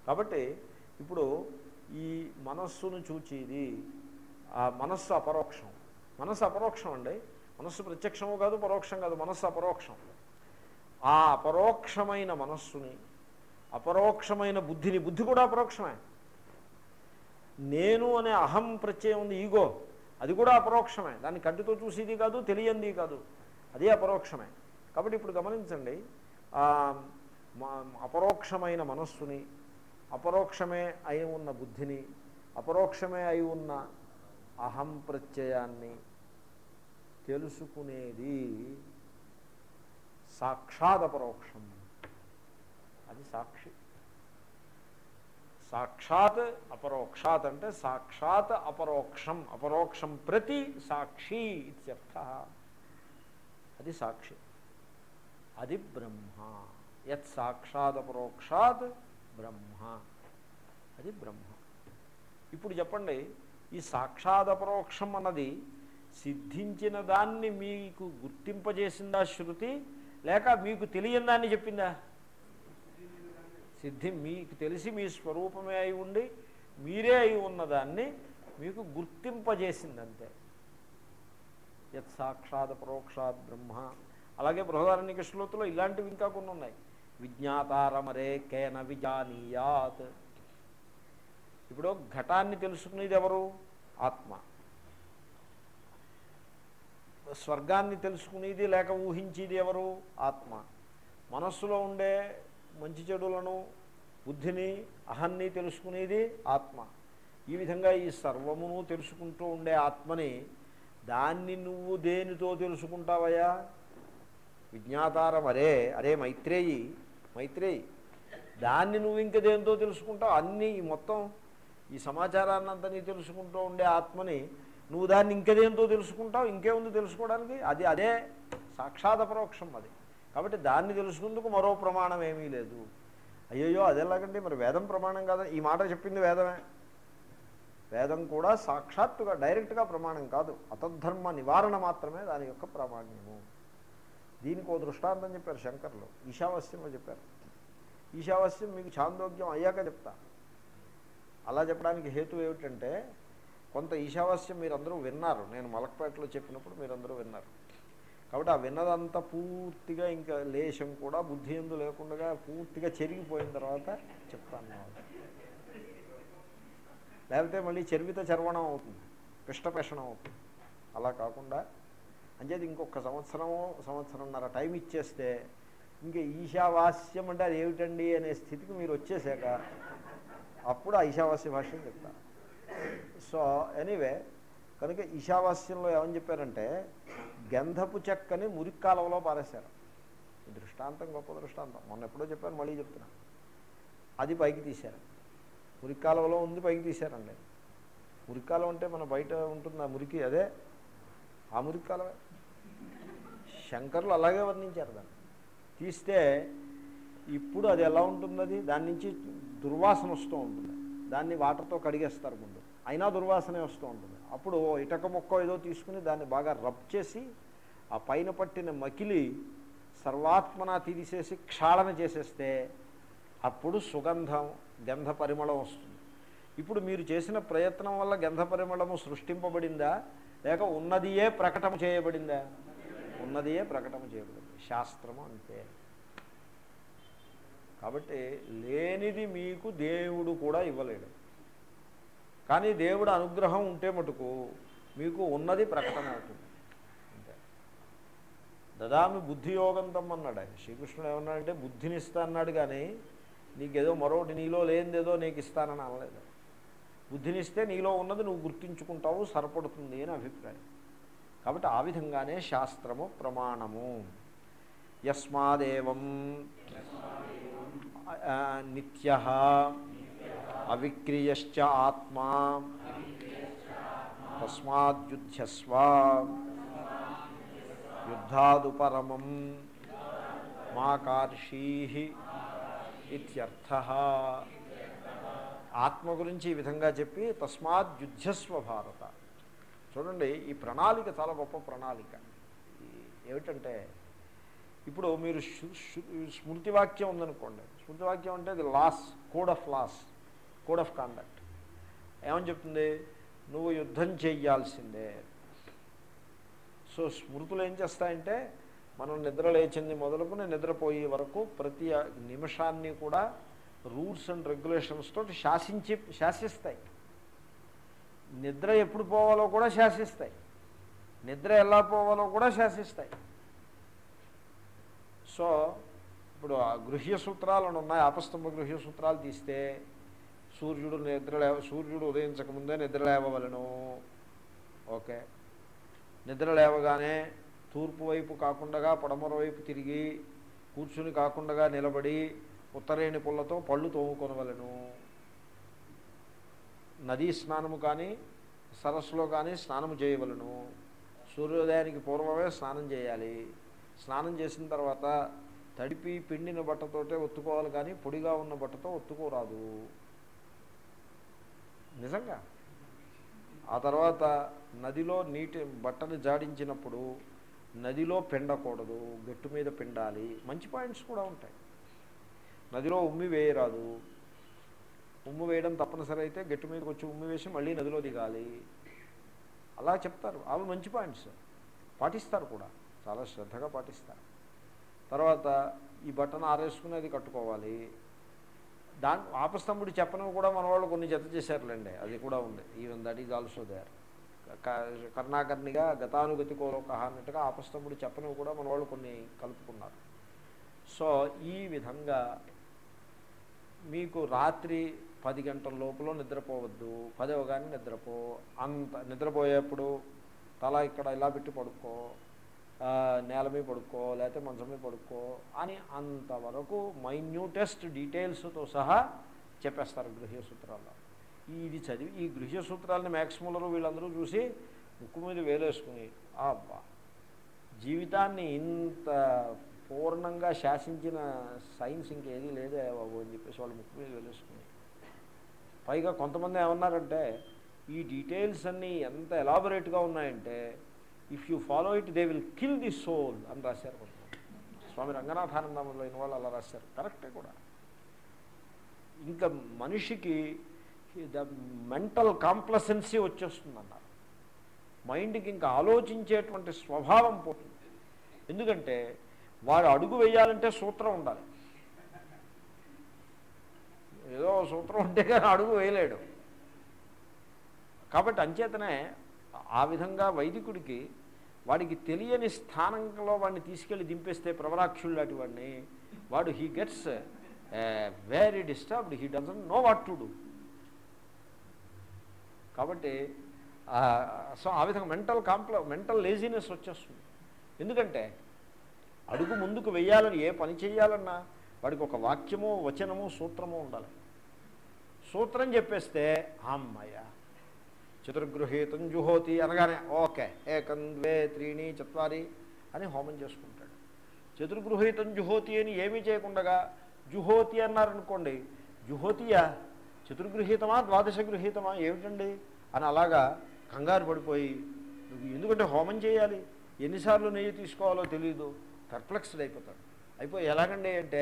కాబట్టి ఇప్పుడు ఈ మనస్సును చూచేది ఆ మనస్సు అపరోక్షం. మనస్సు అపరోక్షం అండి? మనస్సు ప్రత్యక్షము కాదు పరోక్షం కాదు మనస్సు అపరోక్షం. ఆ అపరోక్షమైన మనస్సుని అపరోక్షమైన బుద్ధిని బుద్ధి కూడా అపరోక్షమే. నేను అనే అహం ప్రత్యయం ఉంది ఈగో అది కూడా అపరోక్షమే. దాన్ని కంటితో చూసేది కాదు తెలియంది కాదు అదే అపరోక్షమే. కాబట్టి ఇప్పుడు గమనించండి ఆ, మ- అపరోక్షమైన మనస్సుని అపరోక్షమే అయి ఉన్న బుద్ధిని అపరోక్షమే అయి ఉన్న అహం ప్రత్యయాన్ని తెలుసుకునేది సాక్షాద పరోక్షం. అది సాక్షి. సాక్షాత్ అపరోక్షాత్ అంటే సాక్షాత్ అపరోక్షం అపరోక్షం ప్రతి సాక్షి ఇత్యర్థ. అది సాక్షి. అది బ్రహ్మ. యత్ సాక్షాత్ అపరోక్షాత్ బ్రహ్మ. అది బ్రహ్మ. ఇప్పుడు చెప్పండి ఈ సాక్షాత్ అపరోక్షం అన్నది సిద్ధించిన దాన్ని మీకు గుర్తింపజేసిందా శృతి? లేక మీకు తెలియని దాన్ని చెప్పిందా? సిద్ధి మీకు తెలిసి మీ స్వరూపమే అయి ఉండి మీరే అయి ఉన్నదాన్ని మీకు గుర్తింపజేసిందంతే. యత్ సాక్షాత్ పరోక్షాత్ బ్రహ్మ. అలాగే బృహదారణ్యక శ్లోతులో ఇలాంటివి ఇంకా కొన్ని ఉన్నాయి. విజ్ఞాతారమరే కేన విజానీయాత్. ఇప్పుడు ఘటాన్ని తెలుసుకునేది ఎవరు? ఆత్మ. స్వర్గాన్ని తెలుసుకునేది లేక ఊహించేది ఎవరు? ఆత్మ. మనస్సులో ఉండే మంచి చెడులను బుద్ధిని అహన్ని తెలుసుకునేది ఆత్మ. ఈ విధంగా ఈ సర్వమును తెలుసుకుంటూ ఉండే ఆత్మని దాన్ని నువ్వు దేనితో తెలుసుకుంటావయ్యా? విజ్ఞాతారం అరే అరే మైత్రేయి మైత్రేయి. దాన్ని నువ్వు ఇంక దేనితో తెలుసుకుంటావు? అన్నీ ఈ మొత్తం ఈ సమాచారాన్ని అంతా నీ తెలుసుకుంటూ ఉండే ఆత్మని నువ్వు దాన్ని ఇంకేదేంతో తెలుసుకుంటావు ఇంకేముంది తెలుసుకోవడానికి? అది అదే సాక్షాత్ పరోక్షం అది. కాబట్టి దాన్ని తెలుసుకుందుకు మరో ప్రమాణం ఏమీ లేదు. అయ్యయ్యో అదేలాగండి మరి వేదం ప్రమాణం కాదా? ఈ మాట చెప్పింది వేదమే. వేదం కూడా సాక్షాత్తుగా డైరెక్ట్గా ప్రమాణం కాదు. అతద్ధర్మ నివారణ మాత్రమే దాని యొక్క ప్రామాణ్యము. దీనికి ఓ దృష్టాంతం చెప్పారు శంకర్లు. ఈశావాస్యంలో చెప్పారు. ఈశావాస్యం మీకు చాందోగ్యం అయ్యాక చెప్తా. అలా చెప్పడానికి హేతు ఏమిటంటే కొంత ఈశావాస్యం మీరందరూ విన్నారు. నేను మలక్పేటలో చెప్పినప్పుడు మీరందరూ విన్నారు. కాబట్టి ఆ విన్నదంతా పూర్తిగా ఇంకా లేశం కూడా బుద్ధి ఎందు లేకుండా పూర్తిగా చెరిగిపోయిన తర్వాత చెప్తాను నేను. లేకపోతే మళ్ళీ చెరివిత చర్వణం అవుతుంది. పిష్టపెషణం అవుతుంది. అలా కాకుండా అంచేది ఇంకొక సంవత్సరమో సంవత్సరంన్నర టైం ఇచ్చేస్తే ఇంకా ఈశావాస్యం అంటే అది ఏమిటండి అనే స్థితికి మీరు వచ్చేసాక అప్పుడు ఆ ఈశావాస్య భాష్యం చెప్తారు సో ఎనీవే కనుక ఈశావాస్యంలో ఏమని చెప్పారంటే గంధపు చెక్కని మురిక్కాలంలో పారేశారు. దృష్టాంతం గొప్ప దృష్టాంతం. మొన్న ఎప్పుడో చెప్పాను మళ్ళీ చెప్తున్నా. అది పైకి తీశారు. మురిక్కాలంలో ఉంది పైకి తీశారండి. మురిక్కాలం అంటే మన బయట ఉంటుంది ఆ మురికి అదే? ఆ మురిక్కాలమే శంకర్లు అలాగే వర్ణించారు దాన్ని. తీస్తే ఇప్పుడు అది ఎలా ఉంటుంది అది దాని నుంచి దుర్వాసన వస్తూ ఉంటుంది. దాన్ని వాటర్తో కడిగేస్తారు ముందు. అయినా దుర్వాసనే వస్తూ ఉంటుంది. అప్పుడు ఇటక మొక్క ఏదో తీసుకుని దాన్ని బాగా రబ్ చేసి ఆ పైన పట్టిన మకిలి సర్వాత్మన తీసేసి క్షాళన చేసేస్తే అప్పుడు సుగంధం గంధ పరిమళం వస్తుంది. ఇప్పుడు మీరు చేసిన ప్రయత్నం వల్ల గంధ పరిమళము సృష్టింపబడిందా? లేక ఉన్నదియే ప్రకటన చేయబడిందా? ఉన్నదియే ప్రకటన చేయబడింది. శాస్త్రము అంతే. కాబట్టి లేనిది మీకు దేవుడు కూడా ఇవ్వలేడు. కానీ దేవుడు అనుగ్రహం ఉంటే మటుకు మీకు ఉన్నది ప్రకటన అవుతుంది అంతే. దదామి బుద్ధియోగం తమ్మన్నాడు ఆయన. శ్రీకృష్ణుడు ఏమన్నాడంటే బుద్ధిని ఇస్తా అన్నాడు కానీ నీకేదో మరొకటి నీలో లేనిదేదో నీకు ఇస్తానని అనలేదు. బుద్ధినిస్తే నీలో ఉన్నది నువ్వు గుర్తించుకుంటావు సరిపడుతుంది అని అభిప్రాయం. కాబట్టి ఆ విధంగానే శాస్త్రము ప్రమాణము. యస్మాదేవం. నిత్య అవిక్రియశ్చ ఆత్మా తస్మాద్యుధ్యస్వ యుద్ధాదుపరమం మా కార్షీ ఇత్యర్థ ఆత్మ గురించి ఈ విధంగా చెప్పి తస్మాత్ యుద్ధస్వ భారత. చూడండి ఈ ప్రణాళిక చాలా గొప్ప ప్రణాళిక. ఏమిటంటే ఇప్పుడు మీరు స్మృతివాక్యం స్మృతి వాక్యం ఉందనుకోండి. స్మృతి వాక్యం అంటే అది laws code of laws code of conduct. ఏమని చెప్తుంది? నువ్వు యుద్ధం చేయాల్సిందే. సో స్మృతులు ఏం చేస్తాయంటే మనం నిద్ర లేచింది మొదలుకుని నిద్రపోయే వరకు ప్రతి నిమిషాన్ని కూడా రూల్స్ అండ్ రెగ్యులేషన్స్ తోటి శాసించి శాసిస్తాయి. నిద్ర ఎప్పుడు పోవాలో కూడా శాసిస్తాయి. నిద్ర ఎలా పోవాలో కూడా శాసిస్తాయి. సో ఇప్పుడు ఆ గృహ్య సూత్రాలు అని ఉన్నాయి. ఆపస్తంభ గృహ్య సూత్రాలు తీస్తే సూర్యుడు నిద్ర లేవ సూర్యుడు ఉదయించకముందే నిద్రలేవలను ఓకే. నిద్ర లేవగానే తూర్పు వైపు కాకుండా పడమర వైపు తిరిగి కూర్చుని కాకుండా నిలబడి ఉత్తరేణి పుల్లతో పళ్ళు తోముకొనవలను. నదీ స్నానము కానీ సరస్సులో కానీ స్నానము చేయవలను. సూర్యోదయానికి పూర్వమే స్నానం చేయాలి. స్నానం చేసిన తర్వాత తడిపి పిండిన బట్టతోటే ఒత్తుకోవాలి కానీ పొడిగా ఉన్న బట్టతో ఒత్తుకోరాదు. నిజంగా? ఆ తర్వాత నదిలో నీటి బట్టను జాడించినప్పుడు నదిలో పిండకూడదు గట్టు మీద పిండాలి. మంచి పాయింట్స్ కూడా ఉంటాయి. నదిలో ఉమ్మి వేయరాదు. ఉమ్ము వేయడం తప్పనిసరి అయితే గట్టు మీదకి వచ్చి ఉమ్మి వేసి మళ్ళీ నదిలో దిగాలి. అలా చెప్తారు. అవి మంచి పాయింట్స్. పాటిస్తారు కూడా. చాలా శ్రద్ధగా పాటిస్తారు. తర్వాత ఈ బట్టను ఆరేసుకునేది కట్టుకోవాలి. దాని ఆపస్తంభుడు చెప్పనవి కూడా మన వాళ్ళు కొన్ని జత చేశారులేండి. అది కూడా ఉంది. Even that is also there కర్ణాకర్ణిగా గతానుగతికోలోక అన్నట్టుగా ఆపస్తంభుడు చెప్పనవి కూడా మన వాళ్ళు కొన్ని కలుపుకున్నారు. సో ఈ విధంగా మీకు రాత్రి పది గంటల లోపల నిద్రపోవద్దు. పదవ కానీ నిద్రపో. అంత నిద్రపోయేప్పుడు తల ఇక్కడ ఇలా పెట్టి పడుకో. నేల మీద పడుకో లేకపోతే మంచం మీద పడుకో అని అంతవరకు మైన్యూటెస్ట్ డీటెయిల్స్తో సహా చెప్పేస్తారు గృహ్య సూత్రాల్లో. ఇది చదివి ఈ గృహ్య సూత్రాలని మ్యాక్సిములరు వీళ్ళందరూ చూసి ముక్కు మీద వేలేసుకుని అబ్బా! జీవితాన్ని ఇంత పూర్ణంగా శాసించిన సైన్స్ ఇంకేదీ లేదే బాబు అని చెప్పేసి వాళ్ళు ముక్కు మీద వేలేసుకుని. పైగా కొంతమంది ఏమన్నారంటే ఈ డీటెయిల్స్ అన్నీ ఎంత ఎలాబొరేట్గా ఉన్నాయంటే if you follow it they will kill the soul అని రాశారు కొంతమంది స్వామి రంగనాథానందంలో అయిన వాళ్ళు అలా రాశారు. కరెక్టే కూడా. ఇంకా మనిషికి ద మెంటల్ కాంప్లసెన్సీ వచ్చేస్తుందన్నారు మైండ్కి ఇంకా ఆలోచించేటువంటి స్వభావం పోతుంది. ఎందుకంటే వాడు అడుగు వేయాలంటే సూత్రం ఉండాలి. ఏదో సూత్రం ఉంటే కానీ అడుగు వేయలేడు. కాబట్టి అంచేతనే ఆ విధంగా వైదికుడికి వాడికి తెలియని స్థానంలో వాడిని తీసుకెళ్ళి దింపేస్తే ప్రవరాక్షుడు లాంటి వాడిని వాడు he gets very disturbed he doesn't know what to do కాబట్టి సో ఆ విధంగా మెంటల్ కాంప్ల మెంటల్ లేజినెస్ వచ్చేస్తుంది. ఎందుకంటే అడుగు ముందుకు వెయ్యాలని ఏ పని చేయాలన్నా వాడికి ఒక వాక్యము వచనము సూత్రము ఉండాలి. సూత్రం చెప్పేస్తే అమ్మయ్య చతుర్గృహీతం జుహోతి అనగానే ఓకే ఏకం ద్వే త్రీణి చత్వారి అని హోమం చేసుకుంటాడు. చతుర్గృహీతం జుహోతి అని ఏమీ చేయకుండా జుహోతి అన్నారనుకోండి జుహోతియా చతుర్గృహీతమా ద్వాదశ గృహీతమా ఏమిటండి? అని అలాగా కంగారు పడిపోయి ఎందుకంటే హోమం చేయాలి? ఎన్నిసార్లు నెయ్యి తీసుకోవాలో తెలియదు పర్ప్లెక్స్డ్ అయిపోతాడు. అయిపోయి ఎలాగండి అంటే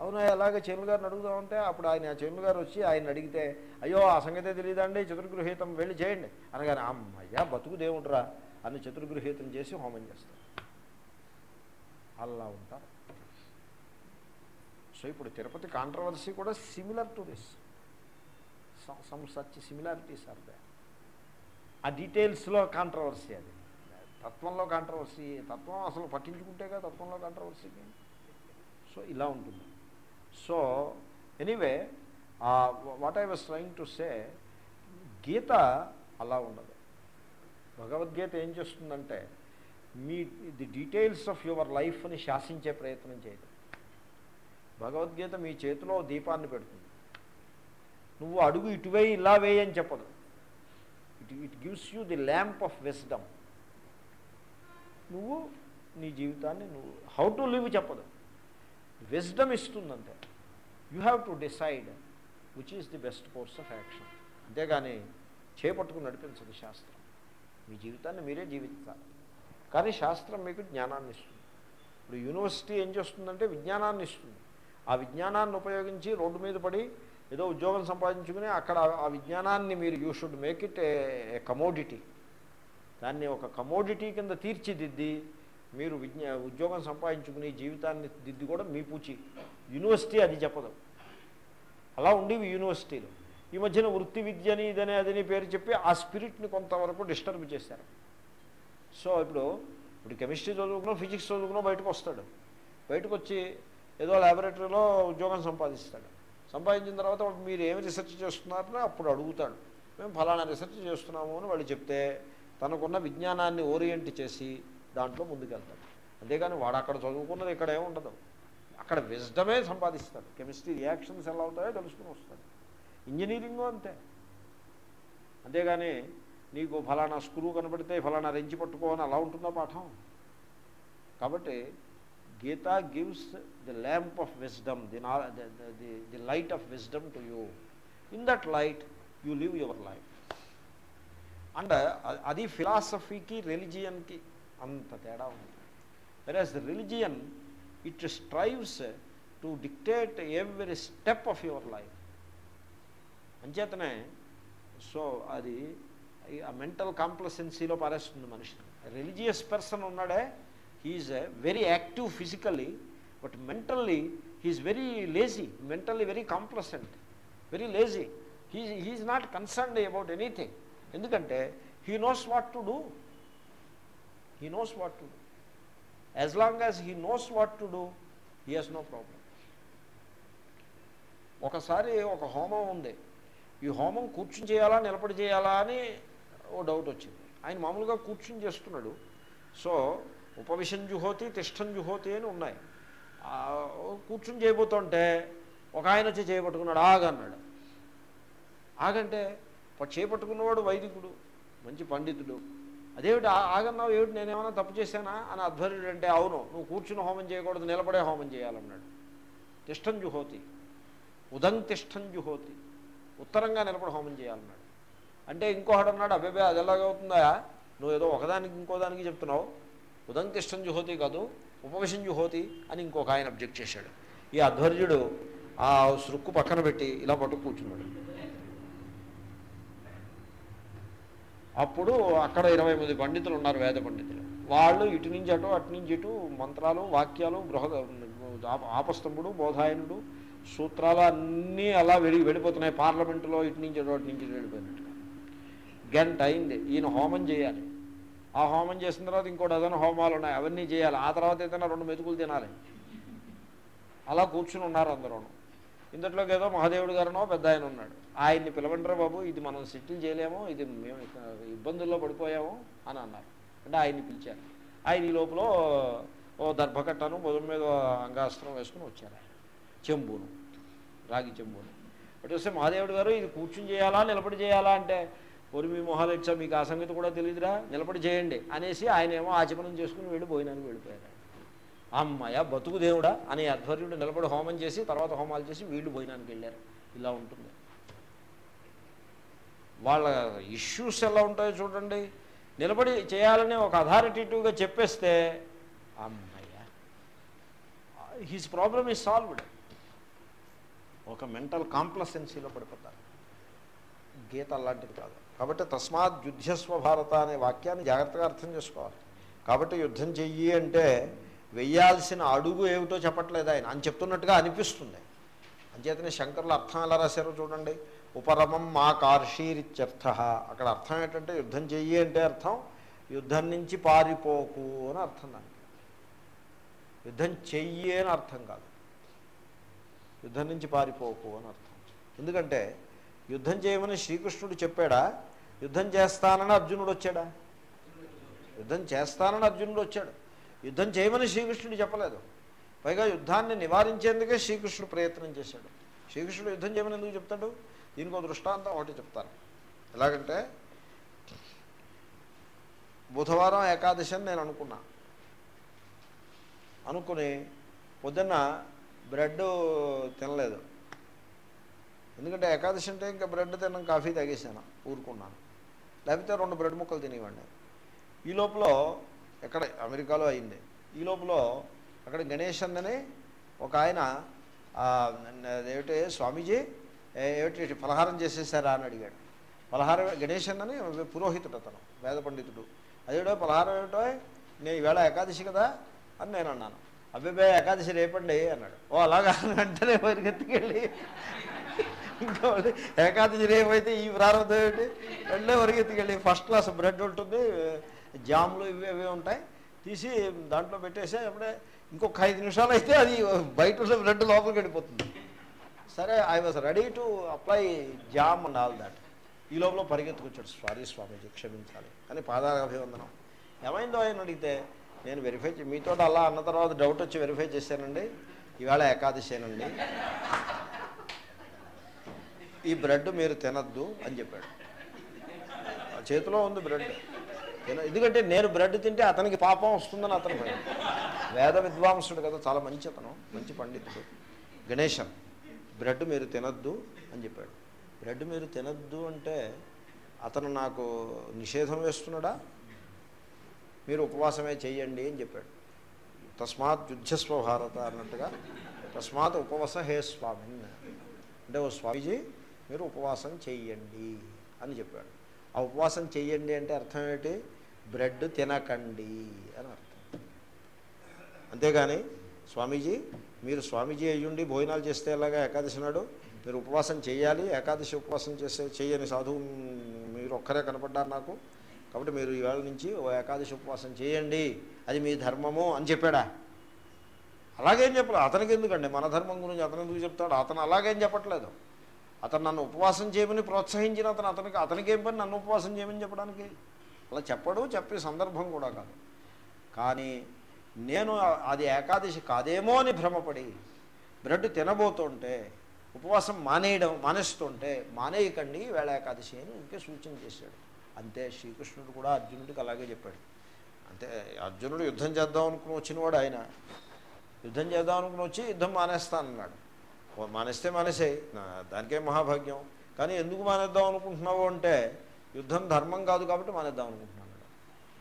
అవును ఎలాగ చేనులు గారిని అడుగుదామంటే అప్పుడు ఆయన చేనులు గారు వచ్చి ఆయన అడిగితే అయ్యో ఆ సంగతే తెలియదండి చతుర్గృహీతం వెళ్ళి చేయండి. అనగానే అమ్మయ్యా బతుకు దేవుడురా అని చతుర్గృహీతం చేసి హోమం చేస్తారు. అలా ఉంటారు. సో ఇప్పుడు తిరుపతి కాంట్రవర్సీ కూడా similar to this some such similarities are they ఆ డీటెయిల్స్లో కాంట్రవర్సీ అది. తత్వంలో కాంట్రవర్సీ తత్వం అసలు పట్టించుకుంటేగా తత్వంలో కాంట్రవర్సీ సో ఇలా ఉంటుంది. So anyway what I was trying to say Gita అలా ఉండదు. భగవద్గీత ఏం చేస్తుందంటే మీ ది డీటెయిల్స్ ఆఫ్ యువర్ లైఫ్ని శాసించే ప్రయత్నం చేయదు. భగవద్గీత మీ చేతిలో దీపాన్ని పెడుతుంది. నువ్వు అడుగు ఇటువే ఇలా వేయి అని చెప్పదు. It it gives you the lamp of wisdom నువ్వు నీ జీవితాన్ని నువ్వు హౌ టు లివ్ చెప్పదు. Wisdom ఇస్తుందంటే you have to decide which is the best course of action అంతేగాని చేపట్టుకుని నడిపించదు శాస్త్రం. మీ జీవితాన్ని మీరే జీవిస్తారు కానీ శాస్త్రం మీకు జ్ఞానాన్ని ఇస్తుంది. ఇప్పుడు యూనివర్సిటీ ఏం చేస్తుందంటే విజ్ఞానాన్ని ఇస్తుంది. ఆ విజ్ఞానాన్ని ఉపయోగించి రోడ్డు మీద పడి ఏదో ఉద్యోగం సంపాదించుకుని అక్కడ ఆ విజ్ఞానాన్ని మీరు you should make it a commodity దాన్ని ఒక కమోడిటీ కింద తీర్చిదిద్ది. మీరు విజ్ఞా ఉద్యోగం సంపాదించుకుని జీవితాన్ని దిద్ది కూడా మీ పూచి. యూనివర్సిటీ అది చెప్పదు. అలా ఉండేవి యూనివర్సిటీలు. ఈ మధ్యన వృత్తి విద్యని ఇదనే అదని పేరు చెప్పి ఆ స్పిరిట్ని కొంతవరకు డిస్టర్బ్ చేశారు. సో ఇప్పుడు ఇప్పుడు కెమిస్ట్రీ చదువుకున్నా ఫిజిక్స్ చదువుకున్నా బయటకు వస్తాడు. బయటకు వచ్చి ఏదో ల్యాబొరేటరీలో ఉద్యోగం సంపాదిస్తాడు. సంపాదించిన తర్వాత మీరు ఏమి రీసెర్చ్ చేస్తున్నారని అప్పుడు అడుగుతాడు. మేము ఫలానా రీసెర్చ్ చేస్తున్నాము అని వాళ్ళు చెప్తే తనకున్న విజ్ఞానాన్ని ఓరియంట్ చేసి దాంట్లో ముందుకెళ్తాడు. అంతేగాని వాడు అక్కడ చదువుకున్నది ఇక్కడ ఏమి ఉండదు. అక్కడ విజ్డమే సంపాదిస్తాడు. కెమిస్ట్రీ రియాక్షన్స్ ఎలా అవుతాయో తెలుసుకుని వస్తాడు. ఇంజనీరింగు అంతే. అంతేగాని నీకు ఫలానా స్క్రూ కనబడితే ఫలానా రెంచి పట్టుకోవని అలా ఉంటుందా పాఠం? కాబట్టి Gita gives the lamp of wisdom the the the light of wisdom to you. In that light you live your life. And అది ఫిలాసఫీకి రిలిజియన్కి అంత తేడా ఉంది. Whereas the religion it strives to dictate every step of your life అంచేతనే so అది ఆ mental కాంప్లసెన్సీలో పారేస్తుంది మనిషిని. రిలీజియస్ పర్సన్ ఉన్నాడే he's very active physically but mentally he's very lazy mentally very complacent very lazy he he's not concerned about anything ఎందుకంటే he knows what to do he knows what to do as long as he knows what to do he has no problem ఒకసారి ఒక హోమం ఉంది. ఈ హోమం కూర్చుని చేయాలా నిలబడి చేయాలా అని ఓ డౌట్ వచ్చింది. ఆయన మామూలుగా కూర్చుని చేస్తున్నాడు. సో ఉపవిశం జుహోతి తిష్టం జుహోతి అని ఉన్నాయి. కూర్చుని చేయబోతుంటే ఒక ఆయన వచ్చి చేయబట్టుకున్నాడు ఆగన్నాడు ఆగంటే చేపట్టుకున్నవాడు వైదికుడు మంచి పండితుడు. అదేమిటి? ఆగన్నావు ఏమిటి? నేనేమైనా తప్పు చేశానా? అని అధ్వర్యుడు అంటే అవును నువ్వు కూర్చుని హోమం చేయకూడదు నిలబడే హోమం చేయాలన్నాడు. తిష్టం జుహోతి. ఉదం తిష్టం జుహోతి. ఉత్తరంగా నిలబడి హోమం చేయాలన్నాడు. అంటే ఇంకోహడు అన్నాడు అబ్బాయి అది ఎలాగవుతుందా? నువ్వు ఏదో ఒకదానికి ఇంకో దానికి చెప్తున్నావు. ఉదం తిష్టం జుహోతి కాదు ఉపవశం జుహోతి అని ఇంకొక ఆయన అబ్జెక్ట్ చేశాడు. ఈ అధ్వర్యుడు ఆ సృక్కు పక్కన పెట్టి ఇలా పట్టు కూర్చున్నాడు. అప్పుడు అక్కడ ఇరవై మంది పండితులు ఉన్నారు వేద పండితులు. వాళ్ళు ఇటు నుంచి అటు అటు నుంచి ఇటు మంత్రాలు వాక్యాలు బృహద ఆపస్తంభుడు బోధాయనుడు సూత్రాలు అన్నీ అలా వెడి వెళ్ళిపోతున్నాయి. పార్లమెంటులో ఇటు నుంచి అటు అటు నుంచి ఇటు వెళ్ళిపోయినట్టుగా. గంట అయింది. ఈయన హోమం చేయాలి. ఆ హోమం చేసిన తర్వాత ఇంకో డజన్ హోమాలు ఉన్నాయి. అవన్నీ చేయాలి. ఆ తర్వాత ఏదైనా రెండు మెతుకులు తినాలి. అలా కూర్చుని ఉన్నారు అందరూ ఇంతట్లోకి ఏదో మహాదేవుడు గారనో పెద్ద ఆయన ఉన్నాడు. ఆయన్ని పిలవంటారా బాబు ఇది మనం సెటిల్ చేయలేము ఇది మేము ఇబ్బందుల్లో పడిపోయాము అని అన్నారు. అంటే ఆయన్ని పిలిచారు. ఆయన ఈ లోపల ఓ దర్భకట్టను భుజం మీద అంగాస్త్రం వేసుకుని వచ్చారు ఆయన. చెంబును రాగి చెంబును. అటు వస్తే మహాదేవుడు గారు ఇది కూర్చుని చేయాలా నిలబడి చేయాలా అంటే ఒరి మీ మొహాలు ఇచ్చా మీకు ఆ సంగతి కూడా తెలియదురా నిలబడి చేయండి అనేసి ఆయన ఏమో ఆచమనం చేసుకుని వెళ్ళి భోజనానికి వెళ్ళిపోయారు అమ్మయ్య బతుకు దేవుడా అనే అధ్వర్యుడు నిలబడి హోమం చేసి తర్వాత హోమాలు చేసి వీళ్ళు భోజనానికి వెళ్ళారు. ఇలా ఉంటుంది. వాళ్ళ ఇష్యూస్ ఎలా ఉంటాయో చూడండి. నిలబడి చేయాలని ఒక అథారిటేటివ్గా చెప్పేస్తే అమ్మయ్య హీస్ ప్రాబ్లమ్ ఈజ్ సాల్వ్డ్. ఒక మెంటల్ కాంప్లసెన్సీలో పడిపోతారు. గీత అలాంటిది కాదు. కాబట్టి తస్మాత్ యుద్ధస్వ భారత అనే వాక్యాన్ని జాగ్రత్తగా అర్థం చేసుకోవాలి. కాబట్టి యుద్ధం చెయ్యి అంటే వెయ్యాల్సిన అడుగు ఏమిటో చెప్పట్లేదు ఆయన. అని చెప్తున్నట్టుగా అనిపిస్తుంది. అంచేతనే శంకరులు అర్థం ఎలా రాశారో చూడండి. ఉపరమం మా కార్షీరిత్యర్థ అక్కడ అర్థం ఏంటంటే యుద్ధం చెయ్యి అంటే అర్థం యుద్ధం నుంచి పారిపోకు అని అర్థం దానికి. యుద్ధం చెయ్యి అని అర్థం కాదు. యుద్ధం నుంచి పారిపోకు అని అర్థం. ఎందుకంటే యుద్ధం చేయమని శ్రీకృష్ణుడు చెప్పాడా? యుద్ధం చేస్తానని అర్జునుడు వచ్చాడా? యుద్ధం చేస్తానని అర్జునుడు వచ్చాడు. యుద్ధం చేయమని శ్రీకృష్ణుడు చెప్పలేదు. పైగా యుద్ధాన్ని నివారించేందుకే శ్రీకృష్ణుడు ప్రయత్నం చేశాడు. శ్రీకృష్ణుడు యుద్ధం చేయమని ఎందుకు చెప్తాడు? దీనికి దృష్టాంతం ఒకటి చెప్తాను. ఎలాగంటే బుధవారం ఏకాదశి అని నేను అనుకున్నా. అనుకుని పొద్దున్న బ్రెడ్ తినలేదు. ఎందుకంటే ఏకాదశి అంటే ఇంకా బ్రెడ్ తిన్నాం కాఫీ తాగేసాను ఊరుకున్నాను. లేకపోతే రెండు బ్రెడ్ ముక్కలు తినేవాడిని. ఈ లోపల ఎక్కడ అమెరికాలో అయింది. ఈ లోపల అక్కడ గణేష్ అన్నని ఒక ఆయన ఏమిటి స్వామీజీ ఏమిటి పలహారం చేసేసారా అని అడిగాడు. పలహారం గణేష్ అందని పురోహితుడు అతను వేద పండితుడు. అదేడో పలహారం ఏమిటో నేను ఈవేళ ఏకాదశి కదా అని నేను అన్నాను. అబ్బాయి ఏకాదశి రేపండి అన్నాడు. ఓ అలాగా వెంటనే పరిగెత్తుకెళ్ళి ఇంకోటి ఏకాదశి రేపైతే ఈ ప్రారంభం ఏమిటి? వెళ్ళే పరిగెత్తుకెళ్ళి ఫస్ట్ క్లాస్ బ్రెడ్ ఉంటుంది జామ్లు ఇవి ఇవి ఉంటాయి. తీసి దాంట్లో పెట్టేసి అప్పుడే ఇంకొక ఐదు నిమిషాలు అయితే అది బయట బ్రెడ్ లోపలికి వెళ్ళిపోతుంది. సరే I was ready to apply jam and all that ఈ లోపల పరిగెత్తుకొచ్చాడు సారీ స్వామీజీ క్షమించాలి. అని పాదాభివందనం ఏమైందో ఆయన అడిగితే నేను వెరిఫై మీతో అలా అన్న తర్వాత డౌట్ వచ్చి వెరిఫై చేశానండి. ఈవేళ ఏకాదశేనండి ఈ బ్రెడ్ మీరు తినద్దు అని చెప్పాడు. చేతిలో ఉంది బ్రెడ్. ఎందుకంటే నేను బ్రెడ్ తింటే అతనికి పాపం వస్తుందని అతను భయం వేద విద్వాంసుడు కదా చాలా మంచి అతను మంచి పండితుడు. గణేశన్ బ్రెడ్ మీరు తినద్దు అని చెప్పాడు. బ్రెడ్ మీరు తినద్దు అంటే అతను నాకు నిషేధం వేస్తున్నాడా? మీరు ఉపవాసమే చెయ్యండి అని చెప్పాడు. తస్మాత్ యుద్ధస్వ భారత అన్నట్టుగా తస్మాత్ ఉపవాస హే స్వామి అంటే ఓ స్వామీజీ మీరు ఉపవాసం చెయ్యండి అని చెప్పాడు. ఆ ఉపవాసం చెయ్యండి అంటే అర్థం ఏంటి బ్రెడ్ తినకండి అని అర్థం. అంతేగాని స్వామీజీ మీరు స్వామీజీ అయ్యుండి భోజనాలు చేస్తే ఎలాగా ఏకాదశి నాడు? మీరు ఉపవాసం చేయాలి ఏకాదశి ఉపవాసం చేస్తే చేయని సాధువు మీరు ఒక్కరే కనపడ్డారు నాకు. కాబట్టి మీరు ఈవేళ నుంచి ఓ ఏకాదశి ఉపవాసం చేయండి అది మీ ధర్మము అని చెప్పాడా? అలాగేం చెప్పలేదు అతనికి ఎందుకండి? మన ధర్మం గురించి అతను ఎందుకు చెప్తాడు? అతను అలాగేం చెప్పట్లేదు. అతను నన్ను ఉపవాసం చేయమని ప్రోత్సహించిన అతను అతనికి అతనికి ఏం పని? నన్ను ఉపవాసం చేయమని చెప్పడానికి? అలా చెప్పడు చెప్పే సందర్భం కూడా కాదు. కానీ నేను అది ఏకాదశి కాదేమో అని భ్రమపడి బ్రెడ్ తినబోతుంటే ఉపవాసం మానేయడం మానేస్తుంటే మానేయకండి వేళ ఏకాదశి అని ఇంకే సూచన చేశాడు. అంతే శ్రీకృష్ణుడు కూడా అర్జునుడికి అలాగే చెప్పాడు. అంటే అర్జునుడు యుద్ధం చేద్దాం అనుకుని వచ్చినవాడు ఆయన. యుద్ధం చేద్దాం అనుకుని వచ్చి యుద్ధం మానేస్తానన్నాడు మానేస్తే మానేసే. దానికే మహాభాగ్యం. కానీ ఎందుకు మానేద్దాం అనుకుంటున్నావు అంటే యుద్ధం ధర్మం కాదు కాబట్టి మానేద్దాం అనుకుంటున్నాను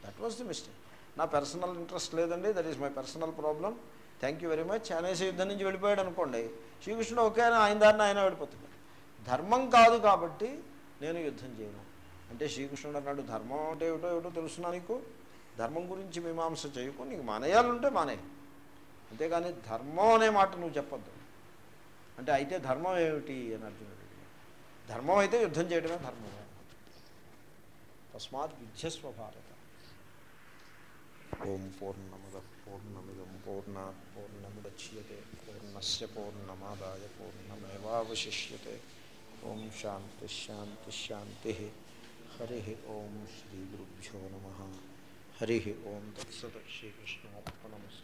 దట్ వాజ్ ది మిస్టేక్ నా పర్సనల్ ఇంట్రెస్ట్ లేదండి. That is my personal problem thank you very much అనేసి యుద్ధం నుంచి వెళ్ళిపోయాడు అనుకోండి. శ్రీకృష్ణుడు ఒకే ఆయన దారిని ఆయన వెళ్ళిపోతున్నాడు ధర్మం కాదు కాబట్టి నేను యుద్ధం చేయను. అంటే శ్రీకృష్ణుడు అన్నాడు ధర్మం అంటే ఏమిటో ఏమిటో తెలుసునా నీకు? ధర్మం గురించి మీమాంస చేయకు. నీకు మానేయాలంటే మానే అంతేగాని ధర్మం అనే మాట నువ్వు చెప్పద్దు. అంటే అయితే ధర్మం ఏమిటి అని అర్జునుడు అడిగాడు. ధర్మం అయితే యుద్ధం చేయడమే ధర్మం. తస్మాత్ యుద్ధస్వ భారత ఓం పూర్ణముద పూర్ణమిదం పూర్ణ పూర్ణముద్యతే పూర్ణస్ పూర్ణమాదాయ పూర్ణమేవాశిష్యతే ఓం శాంతి శాంతి శాంతి. హరి ఓం శ్రీ గురుభ్యో నమ. హరి ఓం తత్సత్ శ్రీకృష్ణార్పణమస్తు